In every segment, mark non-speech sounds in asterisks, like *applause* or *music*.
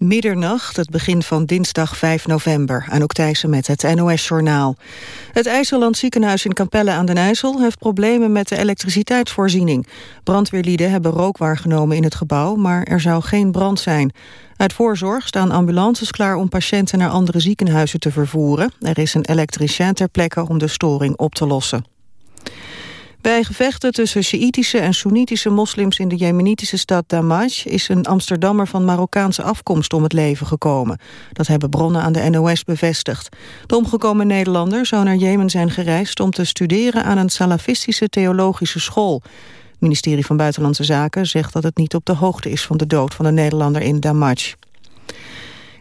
Middernacht, het begin van dinsdag 5 november. Anouk Thijssen met het NOS-journaal. Het IJsseland ziekenhuis in Capelle aan den IJssel... heeft problemen met de elektriciteitsvoorziening. Brandweerlieden hebben rook waargenomen in het gebouw... maar er zou geen brand zijn. Uit voorzorg staan ambulances klaar om patiënten naar andere ziekenhuizen te vervoeren. Er is een elektricien ter plekke om de storing op te lossen. Bij gevechten tussen Sjiïtische en Soenitische moslims in de jemenitische stad Damaj is een Amsterdammer van Marokkaanse afkomst om het leven gekomen. Dat hebben bronnen aan de NOS bevestigd. De omgekomen Nederlander zou naar Jemen zijn gereisd om te studeren aan een salafistische theologische school. Het ministerie van Buitenlandse Zaken zegt dat het niet op de hoogte is van de dood van de Nederlander in Damaj.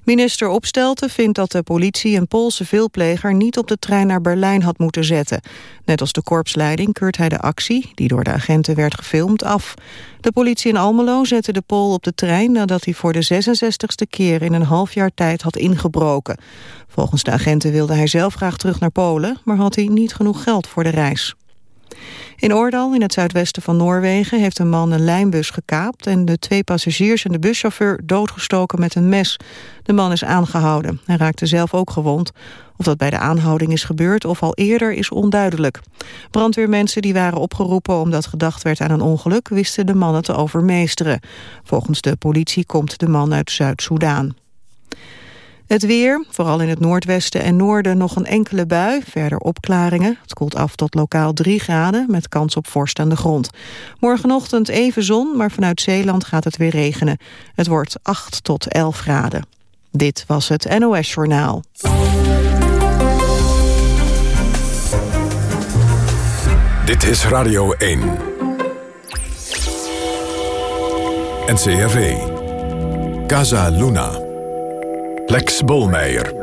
Minister Opstelten vindt dat de politie een Poolse veelpleger niet op de trein naar Berlijn had moeten zetten. Net als de korpsleiding keurt hij de actie, die door de agenten werd gefilmd, af. De politie in Almelo zette de Pool op de trein nadat hij voor de 66ste keer in een half jaar tijd had ingebroken. Volgens de agenten wilde hij zelf graag terug naar Polen, maar had hij niet genoeg geld voor de reis. In Oordal, in het zuidwesten van Noorwegen, heeft een man een lijnbus gekaapt... en de twee passagiers en de buschauffeur doodgestoken met een mes. De man is aangehouden. Hij raakte zelf ook gewond. Of dat bij de aanhouding is gebeurd of al eerder is onduidelijk. Brandweermensen die waren opgeroepen omdat gedacht werd aan een ongeluk... wisten de mannen te overmeesteren. Volgens de politie komt de man uit Zuid-Soedan. Het weer, vooral in het noordwesten en noorden nog een enkele bui. Verder opklaringen. Het koelt af tot lokaal 3 graden met kans op vorst aan de grond. Morgenochtend even zon, maar vanuit Zeeland gaat het weer regenen. Het wordt 8 tot 11 graden. Dit was het NOS Journaal. Dit is Radio 1. NCRV. Casa Luna. Lex Bolmeijer.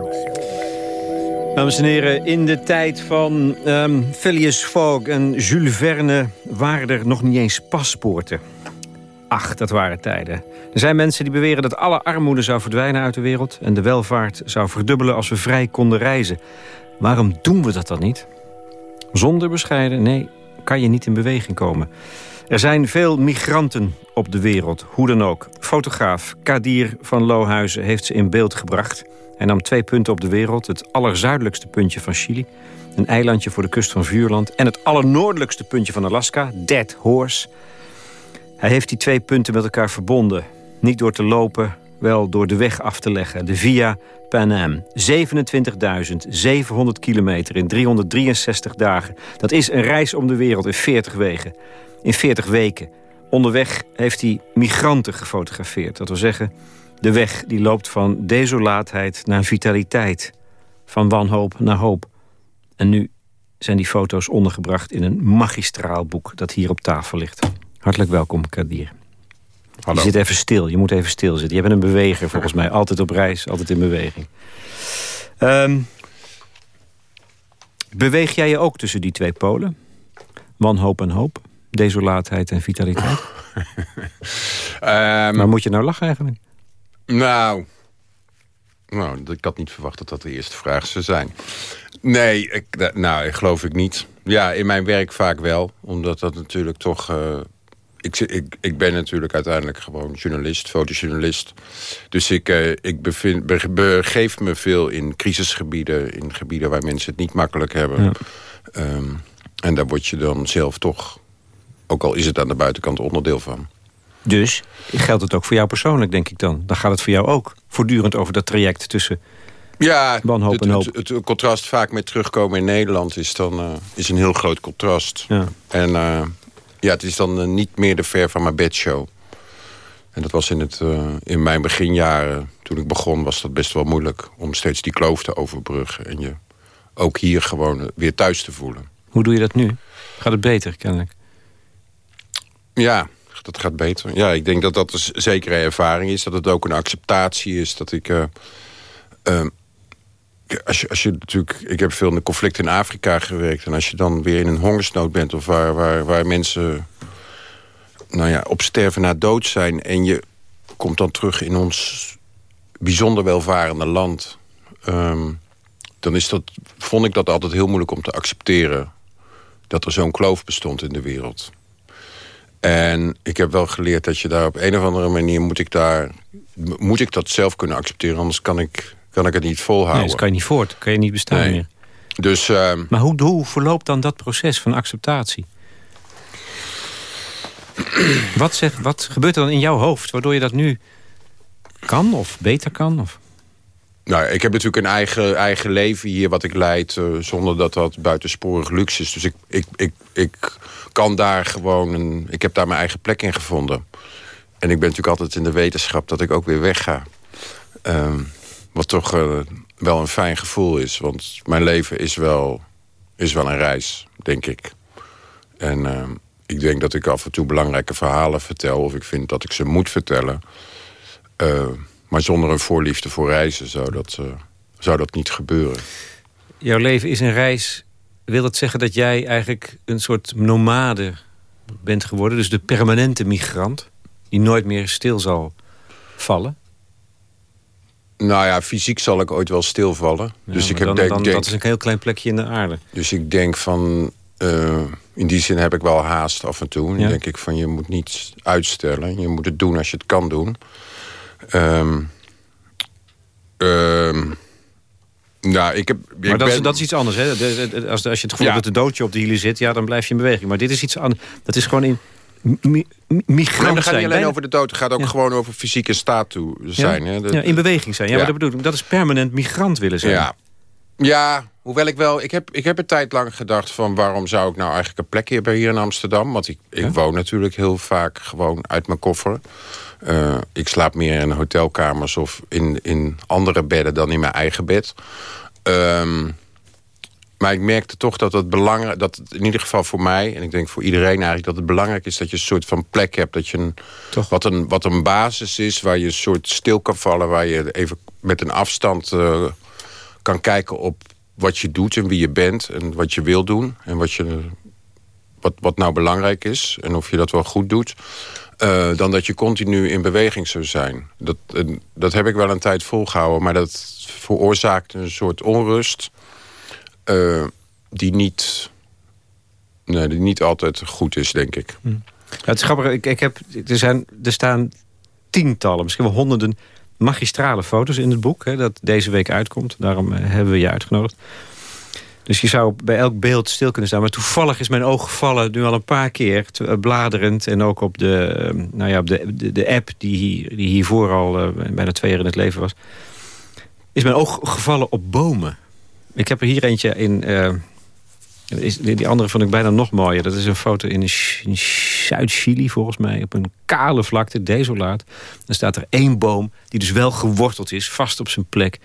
Dames en heren, in de tijd van um, Phileas Fogg en Jules Verne... waren er nog niet eens paspoorten. Ach, dat waren tijden. Er zijn mensen die beweren dat alle armoede zou verdwijnen uit de wereld... en de welvaart zou verdubbelen als we vrij konden reizen. Waarom doen we dat dan niet? Zonder bescheiden, nee, kan je niet in beweging komen. Er zijn veel migranten op de wereld, hoe dan ook. Fotograaf Kadir van Lohuizen heeft ze in beeld gebracht. Hij nam twee punten op de wereld. Het allerzuidelijkste puntje van Chili. Een eilandje voor de kust van Vuurland. En het allernoordelijkste puntje van Alaska, Dead Horse. Hij heeft die twee punten met elkaar verbonden. Niet door te lopen, wel door de weg af te leggen. De Via Pan Am. 27.700 kilometer in 363 dagen. Dat is een reis om de wereld in 40 wegen in 40 weken. Onderweg heeft hij migranten gefotografeerd. Dat wil zeggen, de weg die loopt van desolaatheid naar vitaliteit. Van wanhoop naar hoop. En nu zijn die foto's ondergebracht in een magistraal boek... dat hier op tafel ligt. Hartelijk welkom, Kadir. Hallo. Je zit even stil, je moet even stil zitten. Je bent een beweger volgens mij, altijd op reis, altijd in beweging. Um, beweeg jij je ook tussen die twee polen? Wanhoop en hoop? Desolaatheid en vitaliteit? um, *laughs* maar moet je nou lachen eigenlijk? Nou, nou, ik had niet verwacht dat dat de eerste vraag zou zijn. Nee, ik, nou, geloof ik niet. Ja, in mijn werk vaak wel. Omdat dat natuurlijk toch... Uh, ik, ik, ik ben natuurlijk uiteindelijk gewoon journalist, fotojournalist. Dus ik, uh, ik bevind, be, begeef me veel in crisisgebieden. In gebieden waar mensen het niet makkelijk hebben. Ja. Um, en daar word je dan zelf toch ook al is het aan de buitenkant onderdeel van. Dus geldt het ook voor jou persoonlijk, denk ik dan? Dan gaat het voor jou ook voortdurend over dat traject tussen ja, wanhoop en hoop. Het, het, contrast vaak met terugkomen in Nederland is dan uh, is een heel groot contrast. Ja. En uh, ja, het is dan uh, niet meer de ver van mijn bedshow. En dat was in, het, in mijn beginjaren, toen ik begon, was dat best wel moeilijk... om steeds die kloof te overbruggen. En je ook hier gewoon weer thuis te voelen. Hoe doe je dat nu? Gaat het beter, kennelijk? Ja, dat gaat beter. Ja, ik denk dat dat een zekere ervaring is. Dat het ook een acceptatie is. Dat ik... Uh, uh, als je, als je natuurlijk, ik heb veel in de conflict in Afrika gewerkt. En als je dan weer in een hongersnood bent... of waar, waar, waar mensen nou ja, op sterven na dood zijn... en je komt dan terug in ons bijzonder welvarende land... Um, dan is dat, vond ik dat altijd heel moeilijk om te accepteren... dat er zo'n kloof bestond in de wereld. En ik heb wel geleerd dat je daar op een of andere manier... moet ik, daar, moet ik dat zelf kunnen accepteren. Anders kan ik, kan ik het niet volhouden. Nee, dus kan je niet voort. kan je niet bestaan meer. Dus, uh, maar hoe, hoe verloopt dan dat proces van acceptatie? wat, zeg, wat gebeurt er dan in jouw hoofd... waardoor je dat nu kan of beter kan? Of? Nou, ik heb natuurlijk een eigen, eigen leven hier wat ik leid... Uh, zonder dat dat buitensporig luxe is. Dus ik, ik, ik, ik kan daar gewoon... Een, ik heb daar mijn eigen plek in gevonden. En ik ben natuurlijk altijd in de wetenschap dat ik ook weer wegga. Uh, wat toch uh, wel een fijn gevoel is. Want mijn leven is wel, is wel een reis, denk ik. En ehm, ik denk dat ik af en toe belangrijke verhalen vertel... of ik vind dat ik ze moet vertellen... Uh, maar zonder een voorliefde voor reizen zou dat, uh, zou dat niet gebeuren. Jouw leven is een reis. Wil dat zeggen dat jij eigenlijk een soort nomade bent geworden? Dus de permanente migrant? Die nooit meer stil zal vallen? Nou ja, fysiek zal ik ooit wel stilvallen. dus ik heb, dan, denk, dan, dat is een heel klein plekje in de aarde. Dus ik denk van... Uh, in die zin heb ik wel haast af en toe. Dan denk ik van je moet niet uitstellen. Je moet het doen als je het kan doen. Um, nou, ik heb, ik maar dat, ben... is, dat is iets anders. Hè? Als, als je het gevoel hebt dat de doodje op de hielen zit... ja, dan blijf je in beweging. Maar dit is iets anders. Dat is gewoon in migrant Het gaat niet alleen over de dood. Het gaat ook gewoon over fysieke staat toe zijn. Ja, hè? ja in beweging zijn. Ja, Maar dat bedoel ik. Dat is permanent migrant willen zijn. Ja. Ja, hoewel ik wel... Ik heb, ik heb een tijd lang gedacht van... waarom zou ik nou eigenlijk een plekje hebben hier in Amsterdam? Want ik, ik woon natuurlijk heel vaak gewoon uit mijn koffer. Uh, ik slaap meer in hotelkamers of in, in andere bedden dan in mijn eigen bed. Um, maar ik merkte toch dat het belangrijk... dat in ieder geval voor mij, en ik denk voor iedereen eigenlijk... dat het belangrijk is dat je een soort van plek hebt. Dat je een, toch? Wat, een, wat een basis is waar je een soort stil kan vallen... waar je even met een afstand uh, kan kijken op wat je doet en wie je bent... en wat je wil doen en wat, je, wat, wat nou belangrijk is... en of je dat wel goed doet... Uh, dan dat je continu in beweging zou zijn. Dat, uh, dat heb ik wel een tijd volgehouden, maar dat veroorzaakt een soort onrust... Uh, die, niet, nee, die niet altijd goed is, denk ik. Hm. Ja, het is grappig, ik, ik heb, er, zijn, er staan tientallen, misschien wel honderden magistrale foto's in het boek... Hè, dat deze week uitkomt. Daarom hebben we je uitgenodigd. Dus je zou bij elk beeld stil kunnen staan. Maar toevallig is mijn oog gevallen nu al een paar keer, bladerend... en ook op de, nou ja, op de, de, app die, die hiervoor al uh, bijna twee jaar in het leven was... is mijn oog gevallen op bomen. Ik heb er hier eentje in... Uh, is, die andere vond ik bijna nog mooier. Dat is een foto in, in Zuid-Chili volgens mij. Op een kale vlakte, desolaat. Dan staat er één boom die dus wel geworteld is. Vast op zijn plek.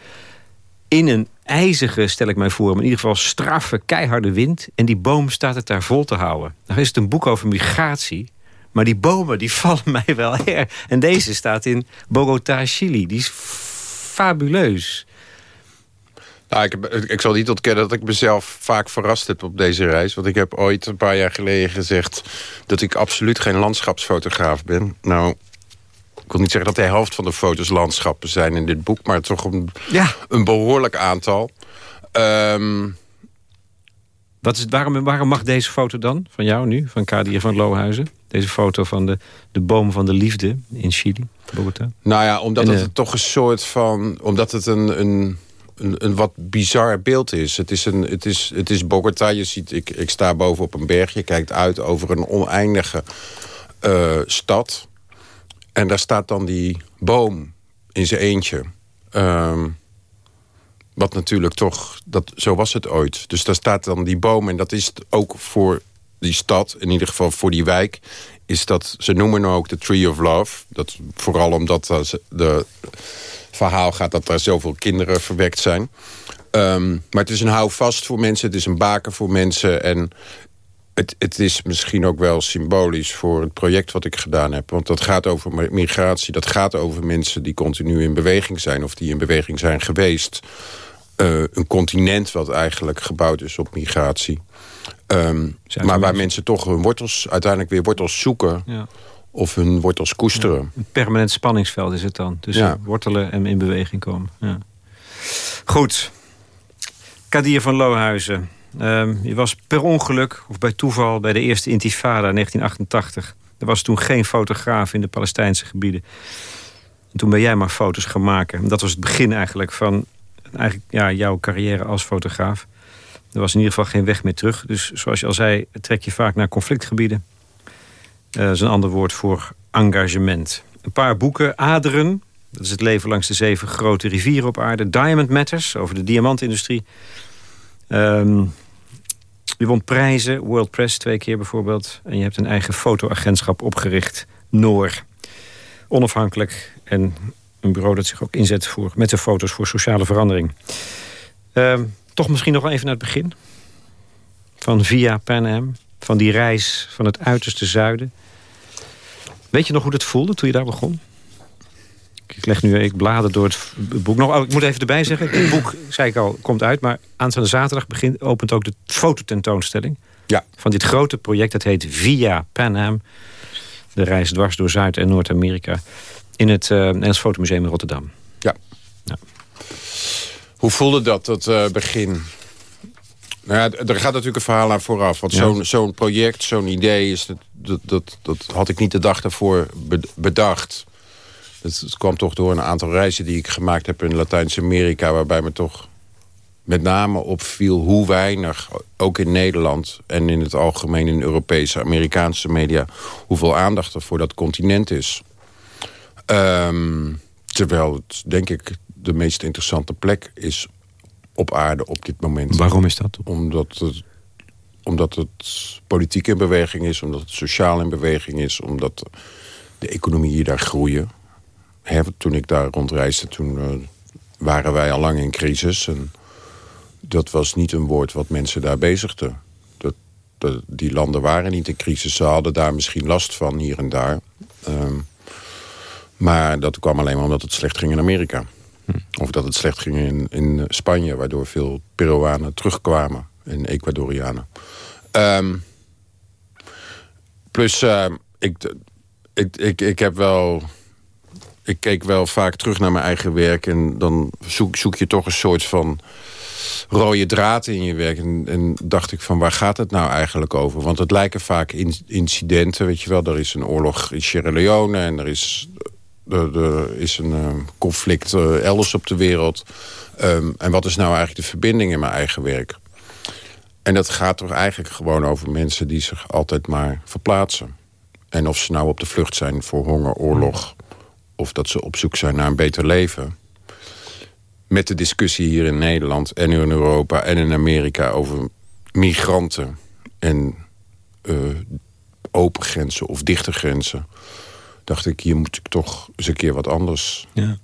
In een ijzige, stel ik mij voor, maar in ieder geval straffe, keiharde wind. En die boom staat het daar vol te houden. Dan is het een boek over migratie. Maar die bomen, die *laughs* vallen mij wel her. En deze staat in Bogota, Chili. Die is fabuleus. Nou, ik, ik zal niet ontkennen dat ik mezelf vaak verrast heb op deze reis. Want ik heb ooit een paar jaar geleden gezegd... dat ik absoluut geen landschapsfotograaf ben. Nou, wil niet zeggen dat de helft van de foto's landschappen zijn in dit boek... maar toch een, ja. een behoorlijk aantal. Um, Wat is, waarom, waarom mag deze foto dan, van jou nu, van Kadir van Lohuizen? Deze foto van de, de boom van de liefde in Chili, Bogota. Nou ja, omdat en, het uh, toch een soort van... omdat het een... een een, een, wat bizar beeld is. Het is, een, het is, het is Bogota. Je ziet, ik, ik sta boven op een berg. Je kijkt uit over een oneindige uh, stad. En daar staat dan die boom in zijn eentje. Um, wat natuurlijk toch, dat, zo was het ooit. Dus daar staat dan die boom. En dat is ook voor die stad, in ieder geval voor die wijk... is dat, ze noemen ook de Tree of Love. Dat, vooral omdat de verhaal gaat dat er zoveel kinderen verwekt zijn. Um, maar het is een houvast voor mensen, het is een baken voor mensen... en het, het, is misschien ook wel symbolisch voor het project wat ik gedaan heb. Want dat gaat over migratie, dat gaat over mensen die continu in beweging zijn... of die in beweging zijn geweest. Uh, een continent wat eigenlijk gebouwd is op migratie. Um, maar waar mensen toch hun wortels, uiteindelijk weer wortels zoeken... Ja of hun wortels koesteren. Een permanent spanningsveld is het dan. Tussen ja. wortelen en in beweging komen. Ja. Goed. Kadir van Lohuizen. Um, je was per ongeluk of bij toeval bij de eerste intifada 1988 Er was toen geen fotograaf in de Palestijnse gebieden. En toen ben jij maar foto's gaan maken. En dat was het begin eigenlijk van eigenlijk, ja, jouw carrière als fotograaf. Er was in ieder geval geen weg meer terug. Dus zoals je al zei, trek je vaak naar conflictgebieden. Uh, dat is een ander woord voor engagement. Een paar boeken. Aderen, dat is het leven langs de zeven grote rivieren op aarde. Diamond Matters, over de diamantindustrie. Um, je won prijzen, World Press twee keer bijvoorbeeld. En je hebt een eigen fotoagentschap opgericht, Noor. Onafhankelijk en een bureau dat zich ook inzet voor, met de foto's voor sociale verandering. Uh, toch misschien nog even naar het begin. Van Via Pan Am, van die reis van het uiterste zuiden. Weet je nog hoe dat voelde toen je daar begon? Ik leg nu, ik blader door het boek. Nog, oh, ik moet even erbij zeggen, het boek, zei ik al, komt uit. Maar aanstaande zaterdag begint, opent ook de fototentoonstelling. Ja. Van dit grote project, dat heet Via Pan Am. De reis dwars door Zuid- en Noord-Amerika. In het uh, Nederlands Fotomuseum in Rotterdam. Ja. ja. Hoe voelde dat, dat uh, begin? Nou ja, er gaat natuurlijk een verhaal aan vooraf. Want zo'n zo'n project, zo'n idee... Is dat, dat, dat, dat had ik niet de dag daarvoor bedacht. Het, kwam toch door een aantal reizen die ik gemaakt heb in Latijns-Amerika... waarbij me toch met name opviel hoe weinig, ook in Nederland... en in het algemeen in Europese, Amerikaanse media... hoeveel aandacht er voor dat continent is. Um, terwijl het, denk ik, de meest interessante plek is op aarde op dit moment. Waarom is dat? Omdat het, omdat het politiek in beweging is, omdat het sociaal in beweging is... omdat de economieën daar groeien toen ik daar rondreisde, toen uh, waren wij al lang in crisis. En dat was niet een woord wat mensen daar bezigde. Dat, dat, die landen waren niet in crisis. Ze hadden daar misschien last van, hier en daar. Um, maar dat kwam alleen maar omdat het slecht ging in Amerika. Hm. Of dat het slecht ging in, in Spanje, waardoor veel Peruanen terugkwamen. En Ecuadorianen. Um, plus, uh, ik, ik, ik, ik heb wel ik keek wel vaak terug naar mijn eigen werk... en dan zoek, zoek je toch een soort van rode draad in je werk. En, en, dacht ik van, waar gaat het nou eigenlijk over? Want het lijken vaak incidenten, weet je wel. Er is een oorlog in Sierra Leone en er is, er, is een uh, conflict uh, elders op de wereld. Um, en wat is nou eigenlijk de verbinding in mijn eigen werk? En dat gaat toch eigenlijk gewoon over mensen die zich altijd maar verplaatsen. En of ze nou op de vlucht zijn voor honger, oorlog of dat ze op zoek zijn naar een beter leven. Met de discussie hier in Nederland en in Europa en in Amerika over migranten en uh, open grenzen of dichte grenzen. Dacht ik, hier moet ik toch eens een keer wat anders ja.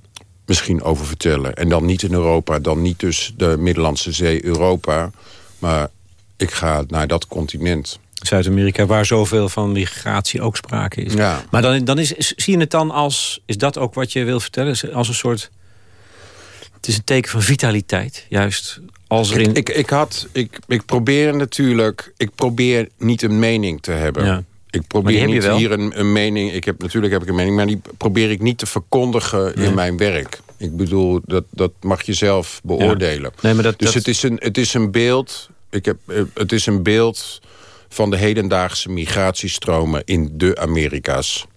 misschien over vertellen. En dan niet in Europa, dan niet dus de Middellandse Zee, Europa. Maar ik ga naar dat continent. Zuid-Amerika, waar zoveel van migratie ook sprake is. Ja. Maar dan, dan is, zie je het dan als, is dat ook wat je wil vertellen? Als een soort, het is een teken van vitaliteit, juist. Als erin... ik, ik, ik, had, ik, ik probeer natuurlijk, ik probeer niet een mening te hebben. Ja. Ik probeer niet hier een, een, mening, ik heb, natuurlijk heb ik een mening, maar die probeer ik niet te verkondigen in mijn werk. Ik bedoel, dat, dat mag je zelf beoordelen. Nee, maar dat, dus Het, is een, het is een beeld, ik heb, eh, het is een beeld van de hedendaagse migratiestromen in de Amerika's.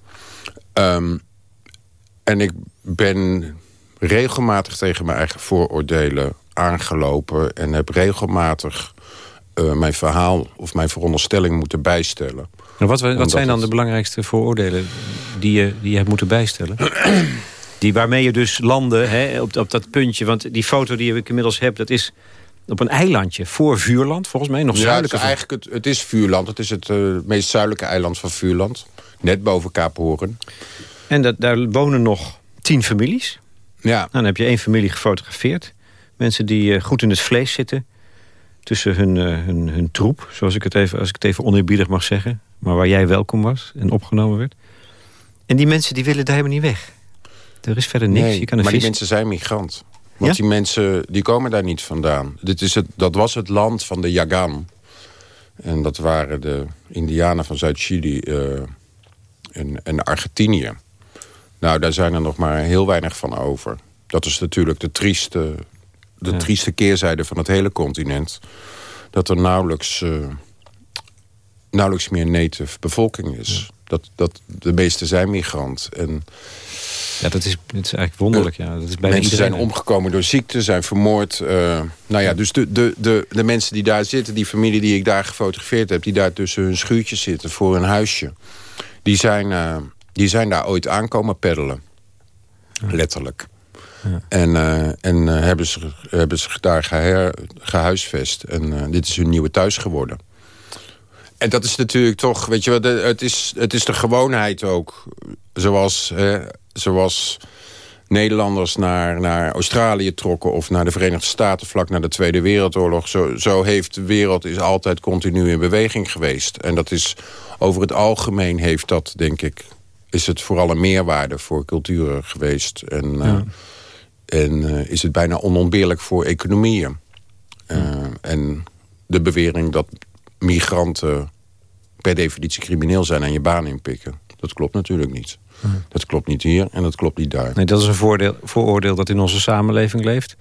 Um, en ik ben regelmatig tegen mijn eigen vooroordelen aangelopen... en heb regelmatig uh, mijn verhaal of mijn veronderstelling moeten bijstellen. wat, wat zijn dan de belangrijkste vooroordelen die je, die je hebt moeten bijstellen? *clears throat* die waarmee je dus landde hè, op, op dat puntje. Want die foto die ik inmiddels heb, dat is op een eilandje voor Vuurland, volgens mij. Nog ja, het is eigenlijk het, het is Vuurland. Het is het uh, meest zuidelijke eiland van Vuurland. Net boven Kaap Horen. En dat, daar wonen nog tien families. Ja. Nou, dan heb je één familie gefotografeerd. Mensen die uh, goed in het vlees zitten. Tussen hun, uh, hun, hun troep, zoals ik het even, als ik het even oneerbiedig mag zeggen. Maar waar jij welkom was en opgenomen werd. En die mensen die willen daar helemaal niet weg. Er is verder niks. Nee, je kan maar die mensen zijn migrant. Want die mensen die komen daar niet vandaan. Dit is het, dat was het land van de Yagan. En dat waren de indianen van Zuid-Chili uh, en, en Argentinië. Nou, daar zijn er nog maar heel weinig van over. Dat is natuurlijk de trieste, de trieste keerzijde van het hele continent. Dat er nauwelijks, uh, nauwelijks meer native bevolking is. Dat, dat, de meeste zijn migrant. En ja, dat is, dat is eigenlijk wonderlijk. Ja. Dat is bijna mensen zijn omgekomen door ziekte, zijn vermoord. Uh, nou ja, dus de, de, de, de mensen die daar zitten, die familie die ik daar gefotografeerd heb... die daar tussen hun schuurtjes zitten voor een huisje... die zijn, uh, die zijn daar ooit aankomen peddelen. Letterlijk. Ja. En, uh, en hebben, ze, hebben zich daar geher, gehuisvest. En dit is hun nieuwe thuis geworden. En dat is natuurlijk toch, weet je wel, het is, het is de gewoonheid ook. Zoals, hè, zoals Nederlanders naar, naar Australië trokken... of naar de Verenigde Staten vlak na de Tweede Wereldoorlog. Zo, zo heeft de wereld is altijd continu in beweging geweest. En dat is over het algemeen heeft dat, denk ik... is het vooral een meerwaarde voor culturen geweest. En, eh, en uh, is het bijna onontbeerlijk voor economieën. Uh, En de bewering dat migranten per definitie crimineel zijn... en je baan inpikken, dat klopt natuurlijk niet. Dat klopt niet hier en dat klopt niet daar. Nee, dat is een voordeel, vooroordeel dat in onze samenleving leeft.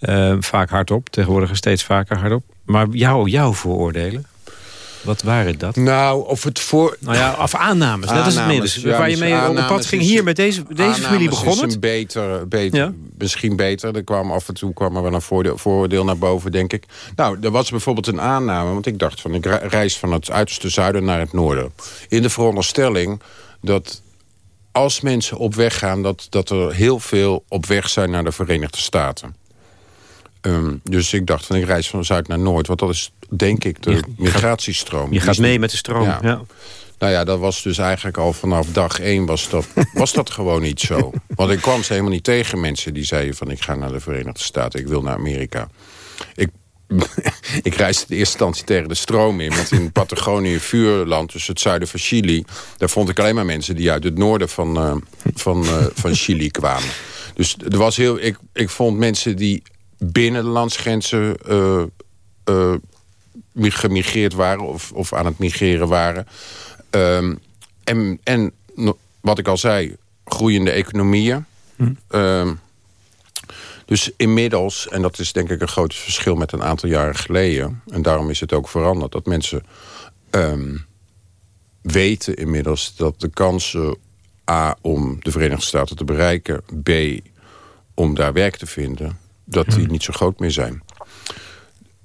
Uh, vaak hardop, tegenwoordig steeds vaker hardop. Maar jouw, jouw vooroordelen? Wat waren dat? Nou, of het voor... Nou ja, of aannames, dat is het. Dus waar je mee op pad ging hier met deze, deze familie begonnen. is een beter, beter misschien beter. Er kwam af en toe kwam er wel een voordeel, vooroordeel naar boven, denk ik. Nou, er was bijvoorbeeld een aanname, want ik dacht van... ik reis van het uiterste zuiden naar het noorden. In de veronderstelling dat als mensen op weg gaan... dat, dat er heel veel op weg zijn naar de Verenigde Staten. Ehm, dus ik dacht van ik reis van Zuid naar Noord. Want dat is denk ik de migratiestroom. Je gaat mee met de stroom, ja. Nou ja, dat was dus eigenlijk al vanaf dag één was dat, was dat gewoon niet zo. *laughs* Want ik kwam ze helemaal niet tegen mensen die zeiden van... ik ga naar de Verenigde Staten, ik wil naar Amerika. Ik *laughs* ik reisde in eerste instantie tegen de stroom in. Want in Patagonië, *laughs* vuurland, dus het zuiden van Chili... daar vond ik alleen maar mensen die uit het noorden van, uh, van, uh, van *laughs* Chili kwamen. Dus er was heel, ik, ik vond mensen die binnen de landsgrenzen uh, gemigreerd waren... Of, of aan het migreren waren. Um, en, en wat ik al zei, groeiende economieën... Hm. Um, dus inmiddels, en dat is denk ik een groot verschil met een aantal jaren geleden... en daarom is het ook veranderd, dat mensen um, weten inmiddels... dat de kansen A, om de Verenigde Staten te bereiken... B, om daar werk te vinden, dat die hmm. niet zo groot meer zijn.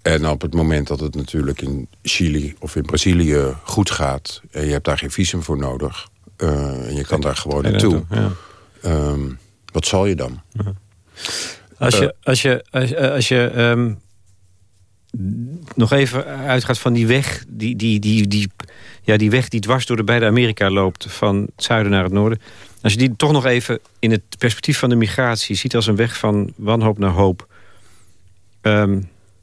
En op het moment dat het natuurlijk in Chili of in Brazilië goed gaat... en je hebt daar geen visum voor nodig... Uh, en je kan daar gewoon naartoe... Ja. Um, wat zal je dan? Ja. Als je, als je, als, je ehm, nog even uitgaat van die weg... Die, die, die, die, ja, die weg die dwars door de beide Amerika loopt... van het zuiden naar het noorden... als je die toch nog even in het perspectief van de migratie... ziet als een weg van wanhoop naar hoop... Ehm,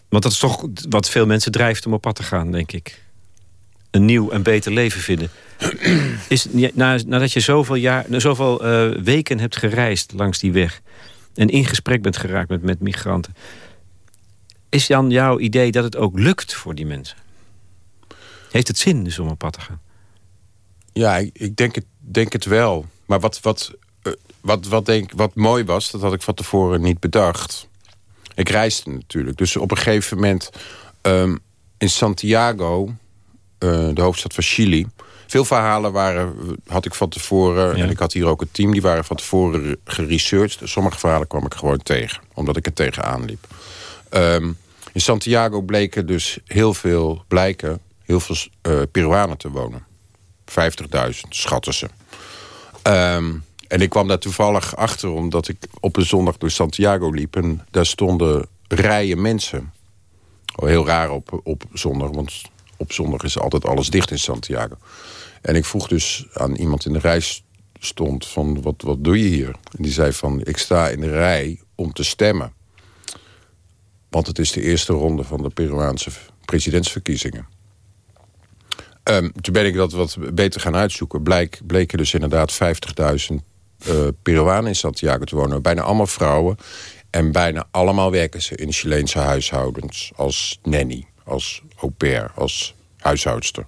want dat is toch wat veel mensen drijft om op pad te gaan, denk ik. Een nieuw en beter leven vinden. Is, nadat je zoveel, jaar, zoveel uh, weken hebt gereisd langs die weg en in gesprek bent geraakt met, met migranten. Is dan jouw idee dat het ook lukt voor die mensen? Heeft het zin dus om op pad te gaan? Ja, ik, ik denk, het, denk het wel. Maar wat, wat, uh, wat, wat, denk, wat mooi was, dat had ik van tevoren niet bedacht. Ik reisde natuurlijk. Dus op een gegeven moment um, in Santiago, uh, de hoofdstad van Chili... Veel verhalen waren, had ik van tevoren... en ik had hier ook een team, die waren van tevoren geresearched. Sommige verhalen kwam ik gewoon tegen, omdat ik er tegenaan liep. Um, in Santiago bleken dus heel veel, blijken heel veel uh, Peruanen te wonen. 50.000 schatten ze. Um, en ik kwam daar toevallig achter, omdat ik op een zondag door Santiago liep... en daar stonden rijen mensen. Oh, heel raar op, op zondag, want op zondag is altijd alles dicht in Santiago. En ik vroeg dus aan iemand in de rij stond van wat, wat doe je hier? En die zei van ik sta in de rij om te stemmen. Want het is de eerste ronde van de Peruaanse presidentsverkiezingen. Um, toen ben ik dat wat beter gaan uitzoeken. Blijk, bleken dus inderdaad 50.000 uh, Peruanen in Santiago te wonen. Bijna allemaal vrouwen. En bijna allemaal werken ze in Chileense huishoudens. Als nanny, als au pair, als huishoudster.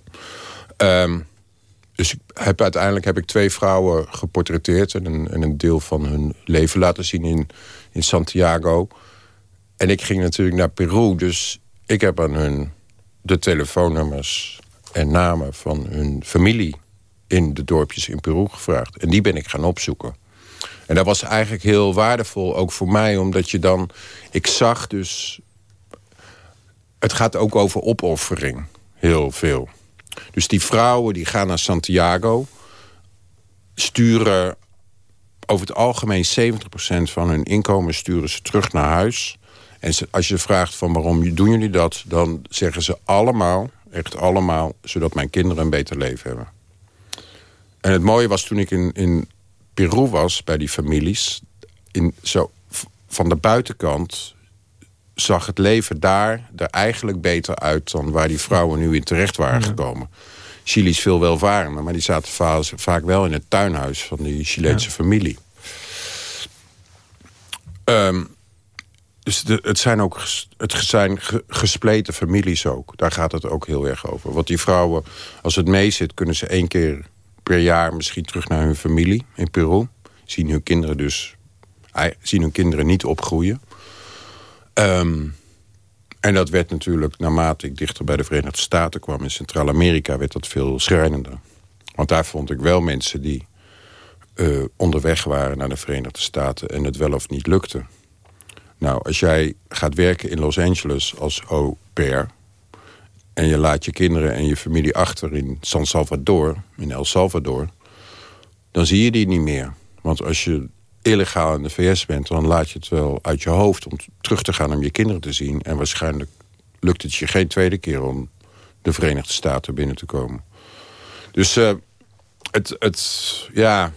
Um, dus ik heb, uiteindelijk heb ik twee vrouwen geportretteerd... En een, en een deel van hun leven laten zien in, in Santiago. En ik ging natuurlijk naar Peru, dus ik heb aan hun de telefoonnummers en namen van hun familie in de dorpjes in Peru gevraagd. En die ben ik gaan opzoeken. En dat was eigenlijk heel waardevol, ook voor mij, omdat je dan... Ik zag dus... Het gaat ook over opoffering, heel veel. Dus die vrouwen die gaan naar Santiago... sturen over het algemeen 70% van hun inkomen sturen ze terug naar huis. En als je vraagt van waarom doen jullie dat... dan zeggen ze allemaal, echt allemaal... zodat mijn kinderen een beter leven hebben. En het mooie was toen ik in, in Peru was bij die families... In, zo, van de buitenkant zag het leven daar er eigenlijk beter uit... dan waar die vrouwen nu in terecht waren gekomen. Chili is veel welvarender, maar die zaten vaak wel in het tuinhuis... van die Chileense familie. Um, dus de, het zijn ook het zijn gespleten families ook. Daar gaat het ook heel erg over. Want die vrouwen, als het mee zit... kunnen ze één keer per jaar misschien terug naar hun familie in Peru. Zien hun kinderen dus zien hun kinderen niet opgroeien. Um, en dat werd natuurlijk, naarmate ik dichter bij de Verenigde Staten kwam... in Centraal-Amerika, werd dat veel schrijnender. Want daar vond ik wel mensen die uh, onderweg waren naar de Verenigde Staten... en het wel of niet lukte. Nou, als jij gaat werken in Los Angeles als au pair... en je laat je kinderen en je familie achter in San Salvador, in El Salvador... dan zie je die niet meer. Want als je illegaal in de VS bent... dan laat je het wel uit je hoofd om terug te gaan om je kinderen te zien. En waarschijnlijk lukt het je geen tweede keer om de Verenigde Staten binnen te komen. Dus uh, het, het, ja,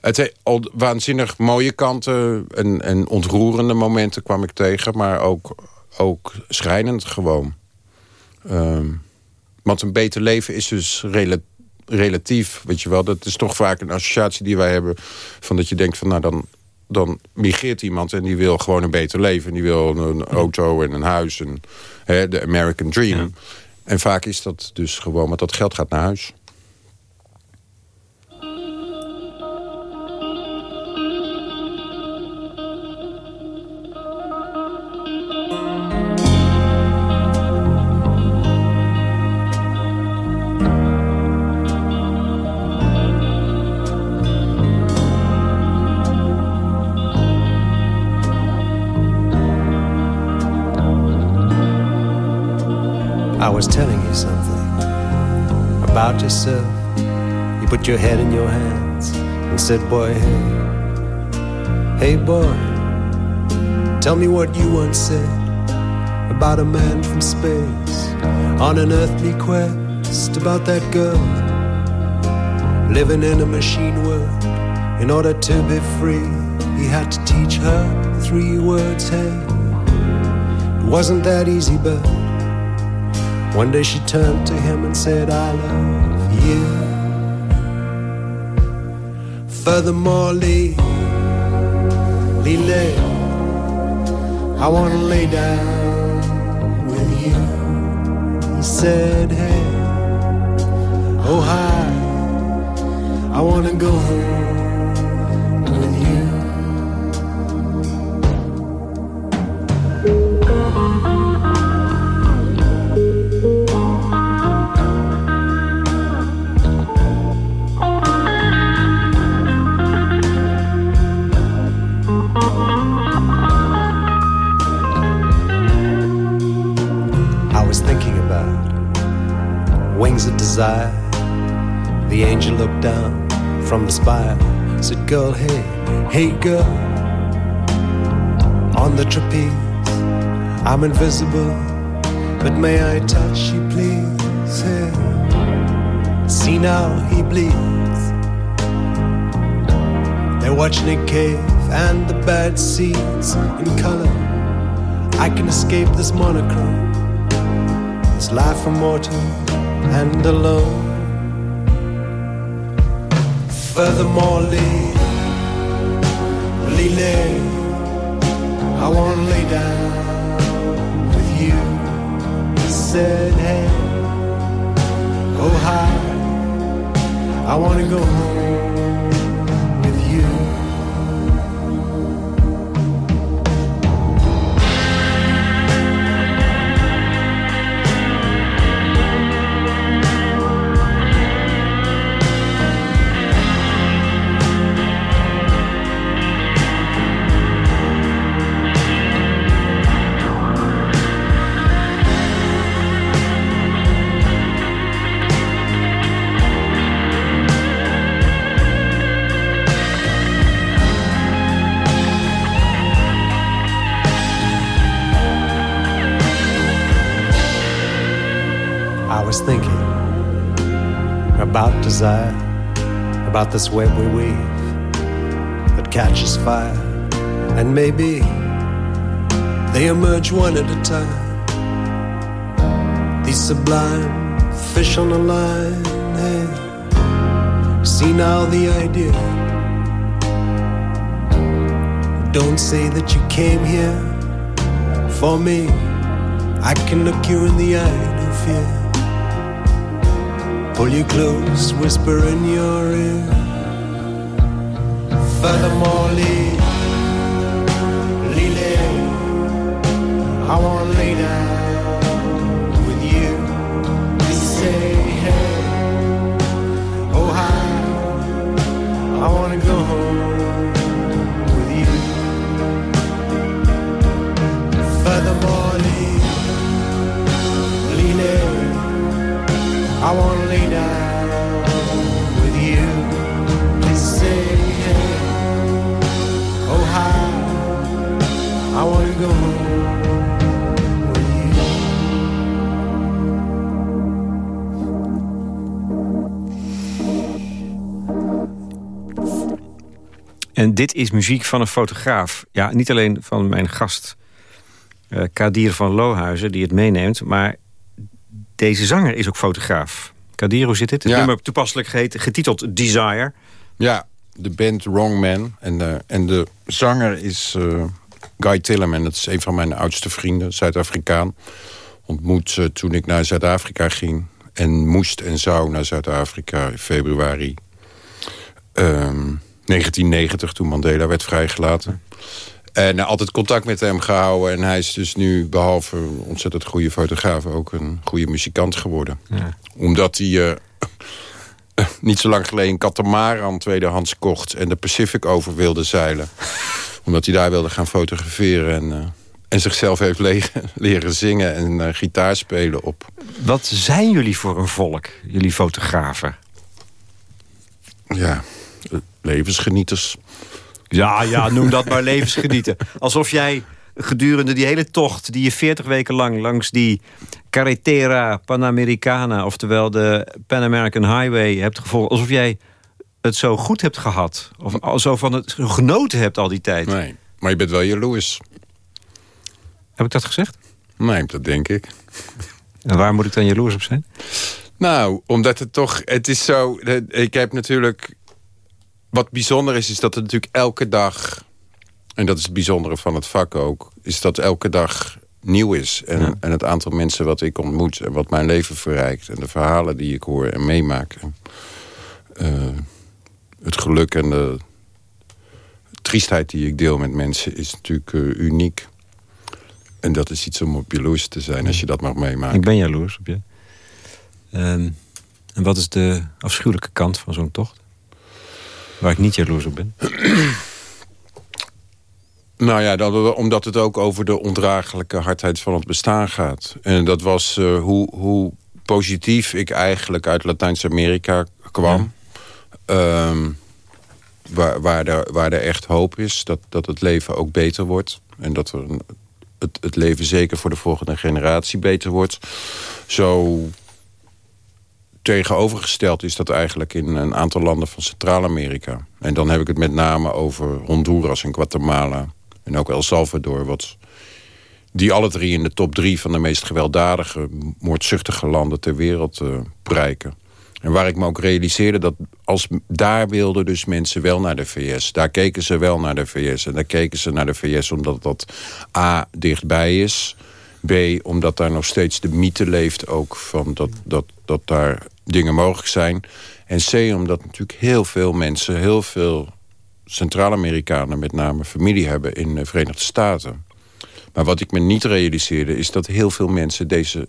het al waanzinnig mooie kanten en, en ontroerende momenten kwam ik tegen. Maar ook, ook schrijnend gewoon. Um, want een beter leven is dus relatief relatief, weet je wel. Dat is toch vaak een associatie die wij hebben... van dat je denkt van, nou, dan, dan migreert iemand... en die wil gewoon een beter leven. Die wil een auto en een huis. En, hè, de American Dream. En vaak is dat dus gewoon, want dat geld gaat naar huis. Was telling you something about yourself. You put your head in your hands and said, Boy, hey, hey, boy, tell me what you once said about a man from space on an earthly quest about that girl living in a machine world. In order to be free, he had to teach her three words. Hey, it wasn't that easy, but one day she turned to him and said, I love you. Furthermore, Lee, Lee, Lee, I wanna lay down with you. He said, Hey, oh, hi, I wanna go home. Desire. The angel looked down from the spire, said, Girl, hey, hey, girl. On the trapeze, I'm invisible, but may I touch you, please? Hey. See now, he bleeds. They're watching a cave and the bad seeds in color. I can escape this monochrome, this life immortal and alone. Furthermore, Lee, Lee, I want to lay down with you. He said, Hey, oh hi, I want to go home was thinking about desire, about this web we weave that catches fire, and maybe they emerge one at a time. These sublime fish on the line, hey, see now the idea. Don't say that you came here for me. I can look you in the eye, no fear. Pull you close, whisper in your ear. Furthermore, Lee, dit is muziek van een fotograaf. Ja, niet alleen van mijn gast eh Kadir van Lohuizen, die het meeneemt... maar deze zanger is ook fotograaf. Kadir, hoe zit het? Het Ja. nummer toepasselijk geheten, getiteld Desire. Ja, de band Wrong Man. En de, en de zanger is eh, Guy Tilleman. Dat is een van mijn oudste vrienden, Zuid-Afrikaan. Ontmoet eh, toen ik naar Zuid-Afrika ging. En moest en zou naar Zuid-Afrika in februari ehm, 1990, toen Mandela werd vrijgelaten. En altijd contact met hem gehouden. En hij is dus nu, behalve een ontzettend goede fotograaf... ook een goede muzikant geworden. Omdat hij... eh, *laughs* niet zo lang geleden een katamaran tweedehands kocht... en de Pacific over wilde zeilen. *laughs* Omdat hij daar wilde gaan fotograferen... en, eh, en zichzelf heeft le- *laughs* leren zingen en eh, gitaar spelen op. Wat zijn jullie voor een volk, jullie fotografen? Ja, levensgenieters. Ja, ja, noem dat maar levensgenieten. Alsof jij gedurende die hele tocht... die je 40 weken lang langs die Carretera Panamericana... oftewel de Pan American Highway hebt gevolgd... alsof jij het zo goed hebt gehad. Of zo van het genoten hebt al die tijd. Nee, maar je bent wel jaloers. Heb ik dat gezegd? Nee, dat denk ik. En waar moet ik dan jaloers op zijn? Nou, omdat het toch... Het is zo... eh, Ik heb natuurlijk... Wat bijzonder is, is dat het natuurlijk elke dag... En dat is het bijzondere van het vak ook... is dat elke dag nieuw is. En, Ja. en het aantal mensen wat ik ontmoet... en wat mijn leven verrijkt... en de verhalen die ik hoor en meemaak... en, eh, het geluk en de triestheid die ik deel met mensen... is natuurlijk eh, uniek. En dat is iets om op jaloers te zijn... als je dat mag meemaken. Ik ben jaloers op je. Ehm, en wat is de afschuwelijke kant van zo'n tocht? Waar ik niet jaloers op ben. *clears throat* Nou ja, dat, omdat het ook over de ondraaglijke hardheid van het bestaan gaat. En dat was eh, hoe, hoe positief ik eigenlijk uit Latijns-Amerika kwam. Ehm, waar, waar, er, waar er echt hoop is dat, dat het leven ook beter wordt. En dat er het, het leven zeker voor de volgende generatie beter wordt. Zo tegenovergesteld is dat eigenlijk in een aantal landen van Centraal-Amerika. En dan heb ik het met name over Honduras en Guatemala. En ook El Salvador, wat, die alle drie in de top drie van de meest gewelddadige, moordzuchtige landen ter wereld eh, prijken. En waar ik me ook realiseerde dat als daar wilden dus mensen wel naar de VS. Daar keken ze wel naar de VS. En daar keken ze naar de VS omdat dat A, dichtbij is. B, omdat daar nog steeds de mythe leeft ook van dat, dat, dat daar dingen mogelijk zijn. En C, omdat natuurlijk heel veel mensen, heel veel Centraal-Amerikanen met name familie hebben in de Verenigde Staten. Maar wat ik me niet realiseerde is dat heel veel mensen deze